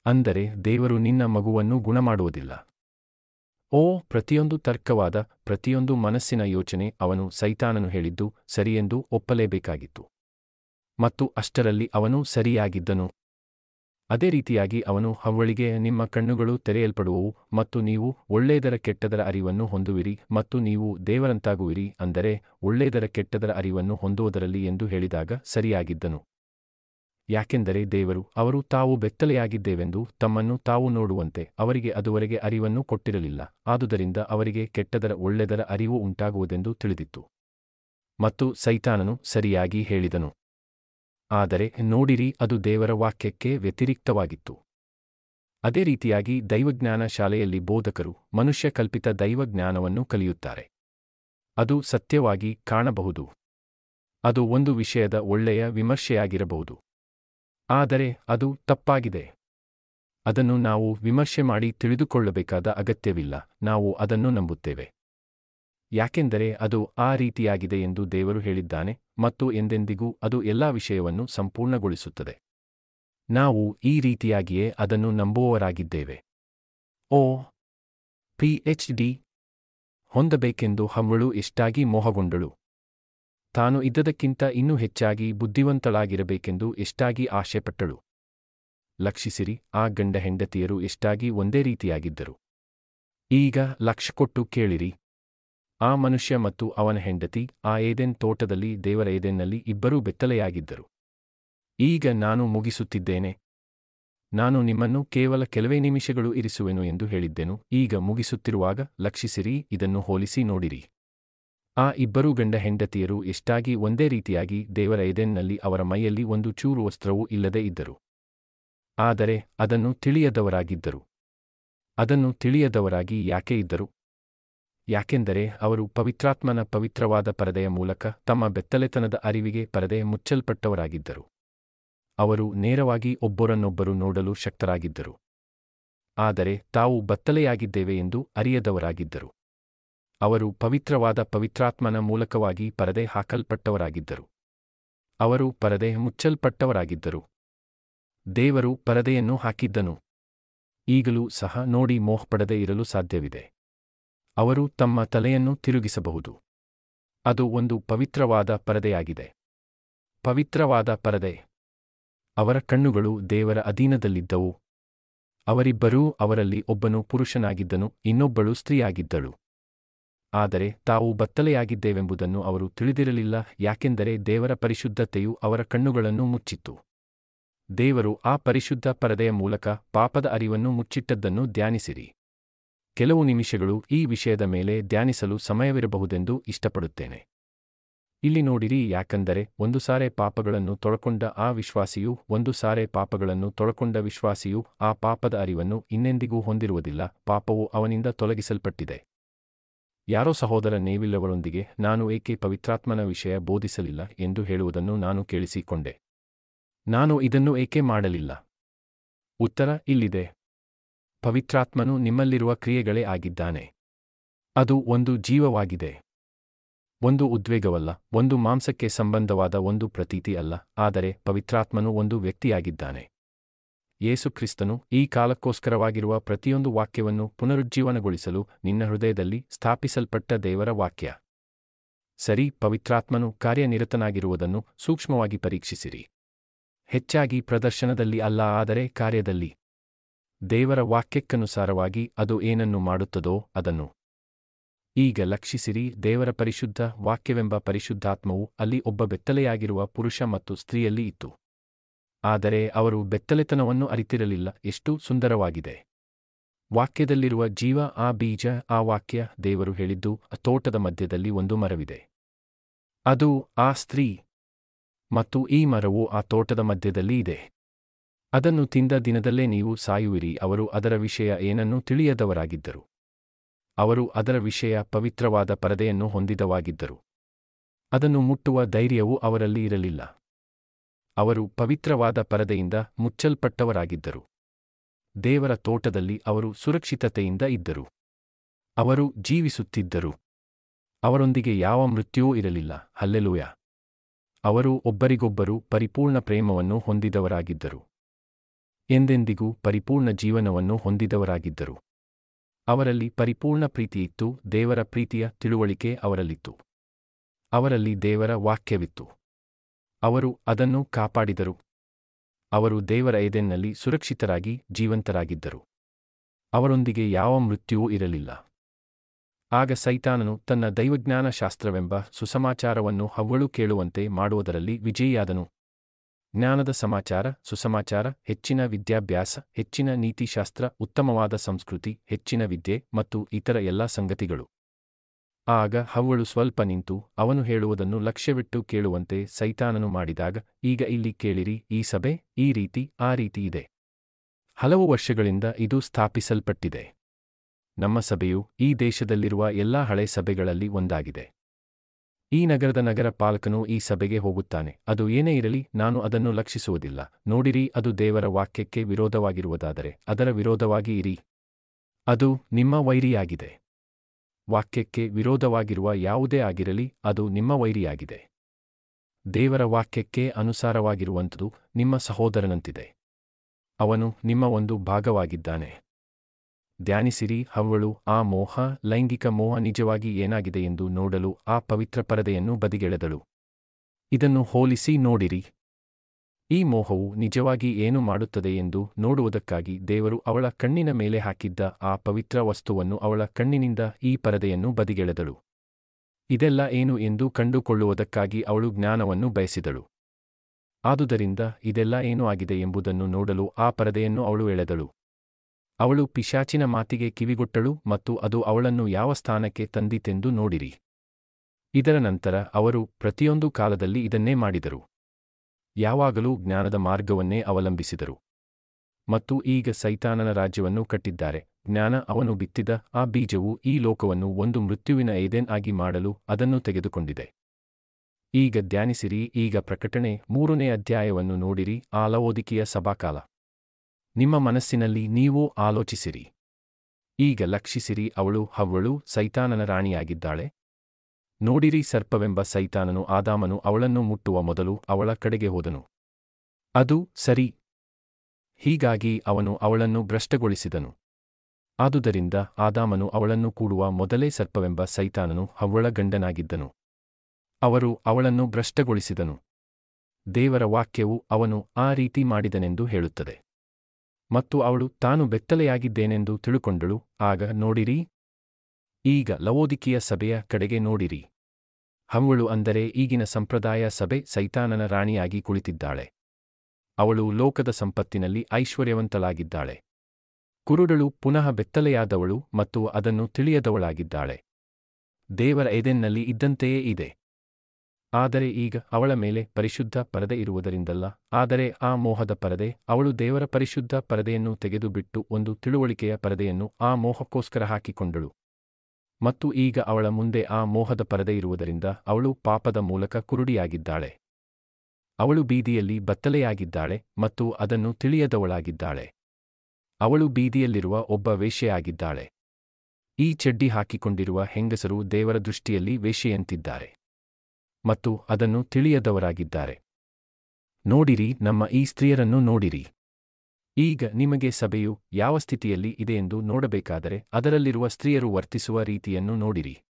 ಅಂದರೆ ದೇವರು ನಿನ್ನ ಮಗುವನ್ನು ಗುಣಮಾಡುವುದಿಲ್ಲ. ಓ, ಪ್ರತಿಯೊಂದು ತರ್ಕವಾದ, ಪ್ರತಿಯೊಂದು ಮನಸ್ಸಿನ ಯೋಚನೆ ಅವನು ಸೈತಾನನು ಹೇಳಿದ್ದು ಸರಿಯೆಂದು ಒಪ್ಪಲೇಬೇಕಾಗಿತ್ತು. ಮತ್ತು ಅಷ್ಟರಲ್ಲಿ ಅವನು ಸರಿಯಾಗಿದ್ದನು. ಅದೇ ರೀತಿಯಾಗಿ ಅವನು ಅವಳಿಗೆ ನಿಮ್ಮ ಕಣ್ಣುಗಳು ತೆರೆಯಲ್ಪಡುವವು ಮತ್ತು ನೀವು ಒಳ್ಳೆಯದರ ಕೆಟ್ಟದರ ಅರಿವನ್ನು ಹೊಂದುವಿರಿ ಮತ್ತು ನೀವು ದೇವರಂತಾಗುವಿರಿ ಅಂದರೆ ಒಳ್ಳೆಯದರ ಕೆಟ್ಟದರ ಅರಿವನ್ನು ಹೊಂದುವುದರಲ್ಲಿ ಎಂದು ಹೇಳಿದಾಗ ಸರಿಯಾಗಿದ್ದನು. ಯಾಕೆಂದರೆ ದೇವರು ಅವರು ತಾವು ಬೆತ್ತಲೆಯಾಗಿದ್ದೇವೆಂದು ತಮ್ಮನ್ನು ತಾವು ನೋಡುವಂತೆ ಅವರಿಗೆ ಅದುವರೆಗೆ ಅರಿವನ್ನು ಕೊಟ್ಟಿರಲಿಲ್ಲ, ಆದುದರಿಂದ ಅವರಿಗೆ ಕೆಟ್ಟದರ ಒಳ್ಳೆದರ ಅರಿವು ಉಂಟಾಗುವುದೆಂದು ತಿಳಿದಿತ್ತು. ಮತ್ತು ಸೈತಾನನು ಸರಿಯಾಗಿ ಹೇಳಿದನು, ಆದರೆ ನೋಡಿರಿ ಅದು ದೇವರ ವಾಕ್ಯಕ್ಕೆ ವ್ಯತಿರಿಕ್ತವಾಗಿತ್ತು. ಅದೇ ರೀತಿಯಾಗಿ ದೈವಜ್ಞಾನ ಶಾಲೆಯಲ್ಲಿ ಬೋಧಕರು ಮನುಷ್ಯ ಕಲ್ಪಿತ ದೈವಜ್ಞಾನವನ್ನು ಕಲಿಯುತ್ತಾರೆ. ಅದು ಸತ್ಯವಾಗಿ ಕಾಣಬಹುದು. ಅದು ಒಂದು ವಿಷಯದ ಒಳ್ಳೆಯ ವಿಮರ್ಶೆಯಾಗಿರಬಹುದು. ಆದರೆ ಅದು ತಪ್ಪಾಗಿದೆ. ಅದನ್ನು ನಾವು ವಿಮರ್ಶೆ ಮಾಡಿ ತಿಳಿದುಕೊಳ್ಳಬೇಕಾದ ಅಗತ್ಯವಿಲ್ಲ. ನಾವು ಅದನ್ನು ನಂಬುತ್ತೇವೆ. ಯಾಕೆಂದರೆ ಅದು ಆ ರೀತಿಯಾಗಿದೆ ಎಂದು ದೇವರು ಹೇಳಿದ್ದಾನೆ ಮತ್ತು ಎಂದೆಂದಿಗೂ ಅದು ಎಲ್ಲಾ ವಿಷಯವನ್ನು ಸಂಪೂರ್ಣಗೊಳಿಸುತ್ತದೆ. ನಾವು ಈ ರೀತಿಯಾಗಿಯೇ ಅದನ್ನು ನಂಬುವವರಾಗಿದ್ದೇವೆ. ಓ ಪಿ ಎಚ್ ಡಿ ಹೊಂದಬೇಕೆಂದು ಹಮ್ಮಳು ಎಷ್ಟಾಗಿ ಮೋಹಗೊಂಡಳು. ತಾನು ಇದ್ದದಕ್ಕಿಂತ ಇನ್ನೂ ಹೆಚ್ಚಾಗಿ ಬುದ್ಧಿವಂತಳಾಗಿರಬೇಕೆಂದು ಎಷ್ಟಾಗಿ ಆಶೆಪಟ್ಟಳು. ಲಕ್ಷಿಸಿರಿ, ಆ ಗಂಡ ಹೆಂಡತಿಯರು ಎಷ್ಟಾಗಿ ಒಂದೇ ರೀತಿಯಾಗಿದ್ದರು. ಈಗ ಲಕ್ಷ ಕೊಟ್ಟು ಕೇಳಿರಿ. ಆ ಮನುಷ್ಯ ಮತ್ತು ಅವನ ಹೆಂಡತಿ, ಆ ಏದೆನ್ ತೋಟದಲ್ಲಿ ದೇವರ ಏದೆನ್ನಲ್ಲಿ ಇಬ್ಬರೂ ಬೆತ್ತಲೆಯಾಗಿದ್ದರು. ಈಗ ನಾನು ಮುಗಿಸುತ್ತಿದ್ದೇನೆ. ನಾನು ನಿಮ್ಮನ್ನು ಕೇವಲ ಕೆಲವೇ ನಿಮಿಷಗಳು ಇರಿಸುವೆನು ಎಂದು ಹೇಳಿದ್ದೆನು. ಈಗ ಮುಗಿಸುತ್ತಿರುವಾಗ ಲಕ್ಷಿಸಿರಿ, ಇದನ್ನು ಹೋಲಿಸಿ ನೋಡಿರಿ. ಆ ಇಬ್ಬರು ಗಂಡ ಹೆಂಡತಿಯರು ಎಷ್ಟಾಗಿ ಒಂದೇ ರೀತಿಯಾಗಿ ದೇವರ ಎದೆನ್ನಲ್ಲಿ ಅವರ ಮೈಯಲ್ಲಿ ಒಂದು ಚೂರು ವಸ್ತ್ರವೂ ಇಲ್ಲದೆ ಇದ್ದರು. ಆದರೆ ಅದನ್ನು ತಿಳಿಯದವರಾಗಿದ್ದರು. ಅದನ್ನು ತಿಳಿಯದವರಾಗಿ ಯಾಕೆ ಇದ್ದರು? ಯಾಕೆಂದರೆ ಅವರು ಪವಿತ್ರಾತ್ಮನ ಪವಿತ್ರವಾದ ಪರದೆಯ ಮೂಲಕ ತಮ್ಮ ಬೆತ್ತಲೆತನದ ಅರಿವಿಗೆ ಪರದೆ ಮುಚ್ಚಲ್ಪಟ್ಟವರಾಗಿದ್ದರು. ಅವರು ನೇರವಾಗಿ ಒಬ್ಬರನ್ನೊಬ್ಬರು ನೋಡಲು ಶಕ್ತರಾಗಿದ್ದರು. ಆದರೆ ತಾವು ಬತ್ತಲೆಯಾಗಿದ್ದೇವೆ ಎಂದು ಅರಿಯದವರಾಗಿದ್ದರು. ಅವರು ಪವಿತ್ರವಾದ ಪವಿತ್ರಾತ್ಮನ ಮೂಲಕವಾಗಿ ಪರದೆ ಹಾಕಲ್ಪಟ್ಟವರಾಗಿದ್ದರು. ಅವರು ಪರದೆ ಮುಚ್ಚಲ್ಪಟ್ಟವರಾಗಿದ್ದರು. ದೇವರು ಪರದೆಯನ್ನು ಹಾಕಿದ್ದನು. ಈಗಲೂ ಸಹ ನೋಡಿ ಮೋಹಪಡದೆ ಇರಲು ಸಾಧ್ಯವಿದೆ. ಅವರು ತಮ್ಮ ತಲೆಯನ್ನು ತಿರುಗಿಸಬಹುದು. ಅದು ಒಂದು ಪವಿತ್ರವಾದ ಪರದೆಯಾಗಿದೆ. ಪವಿತ್ರವಾದ ಪರದೆ. ಅವರ ಕಣ್ಣುಗಳು ದೇವರ ಅಧೀನದಲ್ಲಿದ್ದವು. ಅವರಿಬ್ಬರೂ ಅವರಲ್ಲಿ ಒಬ್ಬನು ಪುರುಷನಾಗಿದ್ದನು, ಇನ್ನೊಬ್ಬಳು ಸ್ತ್ರೀಯಾಗಿದ್ದಳು. ಆದರೆ ತಾವು ಬತ್ತಲೆಯಾಗಿದ್ದೇವೆಂಬುದನ್ನು ಅವರು ತಿಳಿದಿರಲಿಲ್ಲ, ಯಾಕೆಂದರೆ ದೇವರ ಪರಿಶುದ್ಧತೆಯು ಅವರ ಕಣ್ಣುಗಳನ್ನು ಮುಚ್ಚಿತ್ತು. ದೇವರು ಆ ಪರಿಶುದ್ಧ ಪರದೆಯ ಮೂಲಕ ಪಾಪದ ಅರಿವನ್ನು ಮುಚ್ಚಿಟ್ಟದ್ದನ್ನು ಧ್ಯಾನಿಸಿರಿ. ಕೆಲವು ನಿಮಿಷಗಳು ಈ ವಿಷಯದ ಮೇಲೆ ಧ್ಯಾನಿಸಲು ಸಮಯವಿರಬಹುದೆಂದು ಇಷ್ಟಪಡುತ್ತೇನೆ. ಇಲ್ಲಿ ನೋಡಿರಿ, ಯಾಕಂದರೆ ಒಂದು ಸಾರೆ ಪಾಪಗಳನ್ನು ತೊಳಕೊಂಡ ಆ ವಿಶ್ವಾಸಿಯು ಒಂದು ಸಾರೆ ಪಾಪಗಳನ್ನು ತೊಳಕೊಂಡ ವಿಶ್ವಾಸಿಯು ಆ ಪಾಪದ ಅರಿವನ್ನು ಇನ್ನೆಂದಿಗೂ ಹೊಂದಿರುವುದಿಲ್ಲ, ಪಾಪವು ಅವನಿಂದ ತೊಲಗಿಸಲ್ಪಟ್ಟಿದೆ. ಯಾರೋ ಸಹೋದರ ನೇವಿಲ್ಲಗಳೊಂದಿಗೆ ನಾನು ಏಕೆ ಪವಿತ್ರಾತ್ಮನ ವಿಷಯ ಬೋಧಿಸಲಿಲ್ಲ ಎಂದು ಹೇಳುವುದನ್ನು ನಾನು ಕೇಳಿಸಿಕೊಂಡೆ. ನಾನು ಇದನ್ನು ಏಕೆ ಮಾಡಲಿಲ್ಲ? ಉತ್ತರ ಇಲ್ಲಿದೆ. ಪವಿತ್ರಾತ್ಮನು ನಿಮ್ಮಲ್ಲಿರುವ ಕ್ರಿಯೆಗಳೇ ಆಗಿದ್ದಾನೆ. ಅದು ಒಂದು ಜೀವವಾಗಿದೆ. ಒಂದು ಉದ್ವೇಗವಲ್ಲ, ಒಂದು ಮಾಂಸಕ್ಕೆ ಸಂಬಂಧವಾದ ಒಂದು ಪ್ರತೀತಿ ಅಲ್ಲ, ಆದರೆ ಪವಿತ್ರಾತ್ಮನು ಒಂದು ವ್ಯಕ್ತಿಯಾಗಿದ್ದಾನೆ. ಯೇಸು ಕ್ರಿಸ್ತನು ಈ ಕಾಲಕ್ಕೋಸ್ಕರವಾಗಿರುವ ಪ್ರತಿಯೊಂದು ವಾಕ್ಯವನ್ನು ಪುನರುಜ್ಜೀವನಗೊಳಿಸಲು ನಿನ್ನ ಹೃದಯದಲ್ಲಿ ಸ್ಥಾಪಿಸಲ್ಪಟ್ಟ ದೇವರ ವಾಕ್ಯ. ಸರಿ, ಪವಿತ್ರಾತ್ಮನು ಕಾರ್ಯನಿರತನಾಗಿರುವುದನ್ನು ಸೂಕ್ಷ್ಮವಾಗಿ ಪರೀಕ್ಷಿಸಿರಿ. ಹೆಚ್ಚಾಗಿ ಪ್ರದರ್ಶನದಲ್ಲಿ ಅಲ್ಲ, ಆದರೆ ಕಾರ್ಯದಲ್ಲಿ. ದೇವರ ವಾಕ್ಯಕ್ಕನುಸಾರವಾಗಿ ಅದು ಏನನ್ನು ಮಾಡುತ್ತದೋ ಅದನ್ನು. ಈಗ ಲಕ್ಷಿಸಿರಿ, ದೇವರ ಪರಿಶುದ್ಧ ವಾಕ್ಯವೆಂಬ ಪರಿಶುದ್ಧಾತ್ಮವು ಅಲ್ಲಿ ಒಬ್ಬ ಬೆತ್ತಲೆಯಾಗಿರುವ ಪುರುಷ ಮತ್ತು ಸ್ತ್ರೀಯಲ್ಲಿ ಇತ್ತು. ಆದರೆ ಅವರು ಬೆತ್ತಲೆತನವನ್ನು ಅರಿತಿರಲಿಲ್ಲ. ಎಷ್ಟು ಸುಂದರವಾಗಿದೆ. ವಾಕ್ಯದಲ್ಲಿರುವ ಜೀವ ಆ ಬೀಜ ಆ ವಾಕ್ಯ ದೇವರು ಹೇಳಿದ್ದು ತೋಟದ ಮಧ್ಯದಲ್ಲಿ ಒಂದು ಮರವಿದೆ. ಅದು ಆ ಸ್ತ್ರೀ ಮತ್ತು ಈ ಮರವು ಆ ತೋಟದ ಮಧ್ಯದಲ್ಲಿ ಇದೆ. ಅದನ್ನು ತಿಂದ ದಿನದಲ್ಲೇ ನೀವು ಸಾಯುವಿರಿ. ಅವರು ಅದರ ವಿಷಯ ಏನನ್ನೂ ತಿಳಿಯದವರಾಗಿದ್ದರು. ಅವರು ಅದರ ವಿಷಯ ಪವಿತ್ರವಾದ ಪರದೆಯನ್ನು ಹೊಂದಿದವಾಗಿದ್ದರು. ಅದನ್ನು ಮುಟ್ಟುವ ಧೈರ್ಯವೂ ಅವರಲ್ಲಿ ಇರಲಿಲ್ಲ. ಅವರು ಪವಿತ್ರವಾದ ಪರದೆಯಿಂದ ಮುಚ್ಚಲ್ಪಟ್ಟವರಾಗಿದ್ದರು. ದೇವರ ತೋಟದಲ್ಲಿ ಅವರು ಸುರಕ್ಷಿತತೆಯಿಂದ ಇದ್ದರು. ಅವರು ಜೀವಿಸುತ್ತಿದ್ದರು. ಅವರೊಂದಿಗೆ ಯಾವ ಮೃತ್ಯುವೂ ಇರಲಿಲ್ಲ. ಹಲ್ಲೆಲೂಯ. ಅವರು ಒಬ್ಬರಿಗೊಬ್ಬರು ಪರಿಪೂರ್ಣ ಪ್ರೇಮವನ್ನು ಹೊಂದಿದವರಾಗಿದ್ದರು. ಎಂದೆಂದಿಗೂ ಪರಿಪೂರ್ಣ ಜೀವನವನ್ನು ಹೊಂದಿದವರಾಗಿದ್ದರು. ಅವರಲ್ಲಿ ಪರಿಪೂರ್ಣ ಪ್ರೀತಿಯಿತ್ತು ದೇವರ ಪ್ರೀತಿಯ ತಿಳುವಳಿಕೆ ಅವರಲ್ಲಿತ್ತು. ಅವರಲ್ಲಿ ದೇವರ ವಾಕ್ಯವಿತ್ತು. ಅವರು ಅದನ್ನು ಕಾಪಾಡಿದರು. ಅವರು ದೇವರ ಎದೆನ್ನಲ್ಲಿ ಸುರಕ್ಷಿತರಾಗಿ ಜೀವಂತರಾಗಿದ್ದರು. ಅವರೊಂದಿಗೆ ಯಾವ ಮೃತ್ಯುವೂ ಇರಲಿಲ್ಲ. ಆಗ ಸೈತಾನನು ತನ್ನ ದೈವಜ್ಞಾನ ಶಾಸ್ತ್ರವೆಂಬ ಸುಸಮಾಚಾರವನ್ನು ಹವ್ವಳು ಕೇಳುವಂತೆ ಮಾಡುವುದರಲ್ಲಿ ವಿಜಯಿಯಾದನು. ಜ್ಞಾನದ ಸಮಾಚಾರ, ಸುಸಮಾಚಾರ, ಹೆಚ್ಚಿನ ವಿದ್ಯಾಭ್ಯಾಸ, ಹೆಚ್ಚಿನ ನೀತಿಶಾಸ್ತ್ರ, ಉತ್ತಮವಾದ ಸಂಸ್ಕೃತಿ, ಹೆಚ್ಚಿನ ವಿದ್ಯೆ ಮತ್ತು ಇತರ ಎಲ್ಲಾ ಸಂಗತಿಗಳು. ಆಗ ಹವ್ವಳು ಸ್ವಲ್ಪ ನಿಂತು ಅವನು ಹೇಳುವುದನ್ನು ಲಕ್ಷ್ಯವಿಟ್ಟು ಕೇಳುವಂತೆ ಸೈತಾನನು ಮಾಡಿದಾಗ, ಈಗ ಇಲ್ಲಿ ಕೇಳಿರಿ, ಈ ಸಭೆ ಈ ರೀತಿ, ಆ ರೀತಿ ಇದೆ. ಹಲವು ವರ್ಷಗಳಿಂದ ಇದು ಸ್ಥಾಪಿಸಲ್ಪಟ್ಟಿದೆ. ನಮ್ಮ ಸಭೆಯು ಈ ದೇಶದಲ್ಲಿರುವ ಎಲ್ಲಾ ಹಳೆ ಸಭೆಗಳಲ್ಲಿ ಒಂದಾಗಿದೆ. ಈ ನಗರದ ನಗರ ಪಾಲಕನು ಈ ಸಭೆಗೆ ಹೋಗುತ್ತಾನೆ. ಅದು ಏನೇ ಇರಲಿ, ನಾನು ಅದನ್ನು ಲಕ್ಷಿಸುವುದಿಲ್ಲ. ನೋಡಿರಿ, ಅದು ದೇವರ ವಾಕ್ಯಕ್ಕೆ ವಿರೋಧವಾಗಿರುವುದಾದರೆ ಅದರ ವಿರೋಧವಾಗಿ ಇರಿ. ಅದು ನಿಮ್ಮ ವೈರಿಯಾಗಿದೆ. ವಾಕ್ಯಕ್ಕೆ ವಿರೋಧವಾಗಿರುವ ಯಾವುದೇ ಆಗಿರಲಿ, ಅದು ನಿಮ್ಮ ವೈರಿಯಾಗಿದೆ. ದೇವರ ವಾಕ್ಯಕ್ಕೆ ಅನುಸಾರವಾಗಿರುವಂಥದು ನಿಮ್ಮ ಸಹೋದರನಂತಿದೆ. ಅವನು ನಿಮ್ಮ ಒಂದು ಭಾಗವಾಗಿದ್ದಾನೆ. ಧ್ಯಾನಿಸಿರಿ ಅವಳು ಆ ಮೋಹ, ಲೈಂಗಿಕ ಮೋಹ ನಿಜವಾಗಿ ಏನಾಗಿದೆ ಎಂದು ನೋಡಲು ಆ ಪವಿತ್ರ ಪರದೆಯನ್ನು ಬದಿಗೆಳೆದಳು. ಇದನ್ನು ಹೋಲಿಸಿ ನೋಡಿರಿ. ಈ ಮೋಹವು ನಿಜವಾಗಿ ಏನು ಮಾಡುತ್ತದೆ ಎಂದು ನೋಡುವುದಕ್ಕಾಗಿ ದೇವರು ಅವಳ ಕಣ್ಣಿನ ಮೇಲೆ ಹಾಕಿದ್ದ ಆ ಪವಿತ್ರ ವಸ್ತುವನ್ನು ಅವಳ ಕಣ್ಣಿನಿಂದ ಈ ಪರದೆಯನ್ನು ಬದಿಗೆಳೆದಳು. ಇದೆಲ್ಲ ಏನು ಎಂದು ಕಂಡುಕೊಳ್ಳುವುದಕ್ಕಾಗಿ ಅವಳು ಜ್ಞಾನವನ್ನು ಬಯಸಿದಳು. ಆದುದರಿಂದ ಇದೆಲ್ಲ ಏನು ಆಗಿದೆ ಎಂಬುದನ್ನು ನೋಡಲು ಆ ಪರದೆಯನ್ನು ಅವಳು ಎಳೆದಳು. ಅವಳು ಪಿಶಾಚಿನ ಮಾತಿಗೆ ಕಿವಿಗೊಟ್ಟಳು ಮತ್ತು ಅದು ಅವಳನ್ನು ಯಾವ ಸ್ಥಾನಕ್ಕೆ ತಂದಿತೆಂದು ನೋಡಿರಿ. ಇದರ ನಂತರ ಅವರು ಪ್ರತಿಯೊಂದು ಕಾಲದಲ್ಲಿ ಇದನ್ನೇ ಮಾಡಿದರು. ಯಾವಾಗಲೂ ಜ್ಞಾನದ ಮಾರ್ಗವನ್ನೇ ಅವಲಂಬಿಸಿದರು. ಮತ್ತು ಈಗ ಸೈತಾನನ ರಾಜ್ಯವನ್ನು ಕಟ್ಟಿದ್ದಾರೆ. ಜ್ಞಾನ ಅವನು ಬಿತ್ತಿದ ಆ ಬೀಜವು ಈ ಲೋಕವನ್ನು ಒಂದು ಮೃತ್ಯುವಿನ ಏದೇನ್ ಆಗಿ ಮಾಡಲು ಅದನ್ನು ತೆಗೆದುಕೊಂಡಿದೆ. ಈಗ ಧ್ಯಾನಿಸಿರಿ, ಈಗ ಪ್ರಕಟಣೆ, ಮೂರನೇ ಅಧ್ಯಾಯವನ್ನು ನೋಡಿರಿ ಆಲವೋದಿಕೆಯ ಸಭಾಕಾಲ. ನಿಮ್ಮ ಮನಸ್ಸಿನಲ್ಲಿ ನೀವು ಆಲೋಚಿಸಿರಿ. ಈಗ ಲಕ್ಷಿಸಿರಿ, ಅವಳು ಹವ್ವಳು, ಸೈತಾನನ ರಾಣಿಯಾಗಿದ್ದಾಳೆ. ನೋಡಿರಿ ಸರ್ಪವೆಂಬ ಸೈತಾನನು ಆದಾಮನು ಅವಳನ್ನು ಮುಟ್ಟುವ ಮೊದಲು ಅವಳ ಕಡೆಗೆ ಹೋದನು. ಅದು ಸರಿ. ಹೀಗಾಗಿ ಅವನು ಅವಳನ್ನು ಭ್ರಷ್ಟಗೊಳಿಸಿದನು. ಆದುದರಿಂದ ಆದಾಮನು ಅವಳನ್ನು ಕೂಡುವ ಮೊದಲೇ ಸರ್ಪವೆಂಬ ಸೈತಾನನು ಅವಳ ಗಂಡನಾಗಿದ್ದನು. ಅವರು ಅವಳನ್ನು ಭ್ರಷ್ಟಗೊಳಿಸಿದನು. ದೇವರ ವಾಕ್ಯವು ಅವನು ಆ ರೀತಿ ಮಾಡಿದನೆಂದು ಹೇಳುತ್ತದೆ. ಮತ್ತು ಅವಳು ತಾನು ಬೆತ್ತಲೆಯಾಗಿದ್ದೇನೆಂದು ತಿಳುಕೊಂಡಳು, ಆಗ ನೋಡಿರಿ ಈಗ ಲವೋದಿಕಿಯ ಸಭೆಯ ಕಡೆಗೆ ನೋಡಿರಿ. ಹಂವಳು ಅಂದರೆ ಈಗಿನ ಸಂಪ್ರದಾಯ ಸಭೆ ಸೈತಾನನ ರಾಣಿಯಾಗಿ ಕುಳಿತಿದ್ದಾಳೆ. ಅವಳು ಲೋಕದ ಸಂಪತ್ತಿನಲ್ಲಿ ಐಶ್ವರ್ಯವಂತಳಾಗಿದ್ದಾಳೆ. ಕುರುಡಳು ಪುನಃ ಬೆತ್ತಲೆಯಾದವಳು ಮತ್ತು ಅದನ್ನು ತಿಳಿಯದವಳಾಗಿದ್ದಾಳೆ. ದೇವರ ಎದೆನ್ನಲ್ಲಿ ಇದ್ದಂತೆಯೇ ಇದೆ. ಆದರೆ ಈಗ ಅವಳ ಮೇಲೆ ಪರಿಶುದ್ಧ ಪರದೆ ಇರುವುದರಿಂದಲ್ಲ, ಆದರೆ ಆ ಮೋಹದ ಪರದೆ, ಅವಳು ದೇವರ ಪರಿಶುದ್ಧ ಪರದೆಯನ್ನು ತೆಗೆದುಬಿಟ್ಟು ಒಂದು ತಿಳುವಳಿಕೆಯ ಪರದೆಯನ್ನು ಆ ಮೋಹಕ್ಕೋಸ್ಕರ ಹಾಕಿಕೊಂಡಳು. ಮತ್ತು ಈಗ ಅವಳ ಮುಂದೆ ಆ ಮೋಹದ ಪರದೆ ಇರುವುದರಿಂದ ಅವಳು ಪಾಪದ ಮೂಲಕ ಕುರುಡಿಯಾಗಿದ್ದಾಳೆ. ಅವಳು ಬೀದಿಯಲ್ಲಿ ಬತ್ತಲೆಯಾಗಿದ್ದಾಳೆ ಮತ್ತು ಅದನ್ನು ತಿಳಿಯದವಳಾಗಿದ್ದಾಳೆ. ಅವಳು ಬೀದಿಯಲ್ಲಿರುವ ಒಬ್ಬ ವೇಷೆಯಾಗಿದ್ದಾಳೆ ಈ ಚಡ್ಡಿ ಹಾಕಿಕೊಂಡಿರುವ ಹೆಂಗಸರು ದೇವರ ದೃಷ್ಟಿಯಲ್ಲಿ ವೇಷೆಯಂತಿದ್ದಾರೆ ಮತ್ತು ಅದನ್ನು ತಿಳಿಯದವರಾಗಿದ್ದಾರೆ. ನೋಡಿರಿ, ನಮ್ಮ ಈ ಸ್ತ್ರೀಯರನ್ನು ನೋಡಿರಿ. ಈಗ ನಿಮಗೆ ಸಭೆಯು ಯಾವ ಸ್ಥಿತಿಯಲ್ಲಿ ಇದೆಯೆಂದು ನೋಡಬೇಕಾದರೆ ಅದರಲ್ಲಿರುವ ಸ್ತ್ರೀಯರು ವರ್ತಿಸುವ ರೀತಿಯನ್ನು ನೋಡಿರಿ.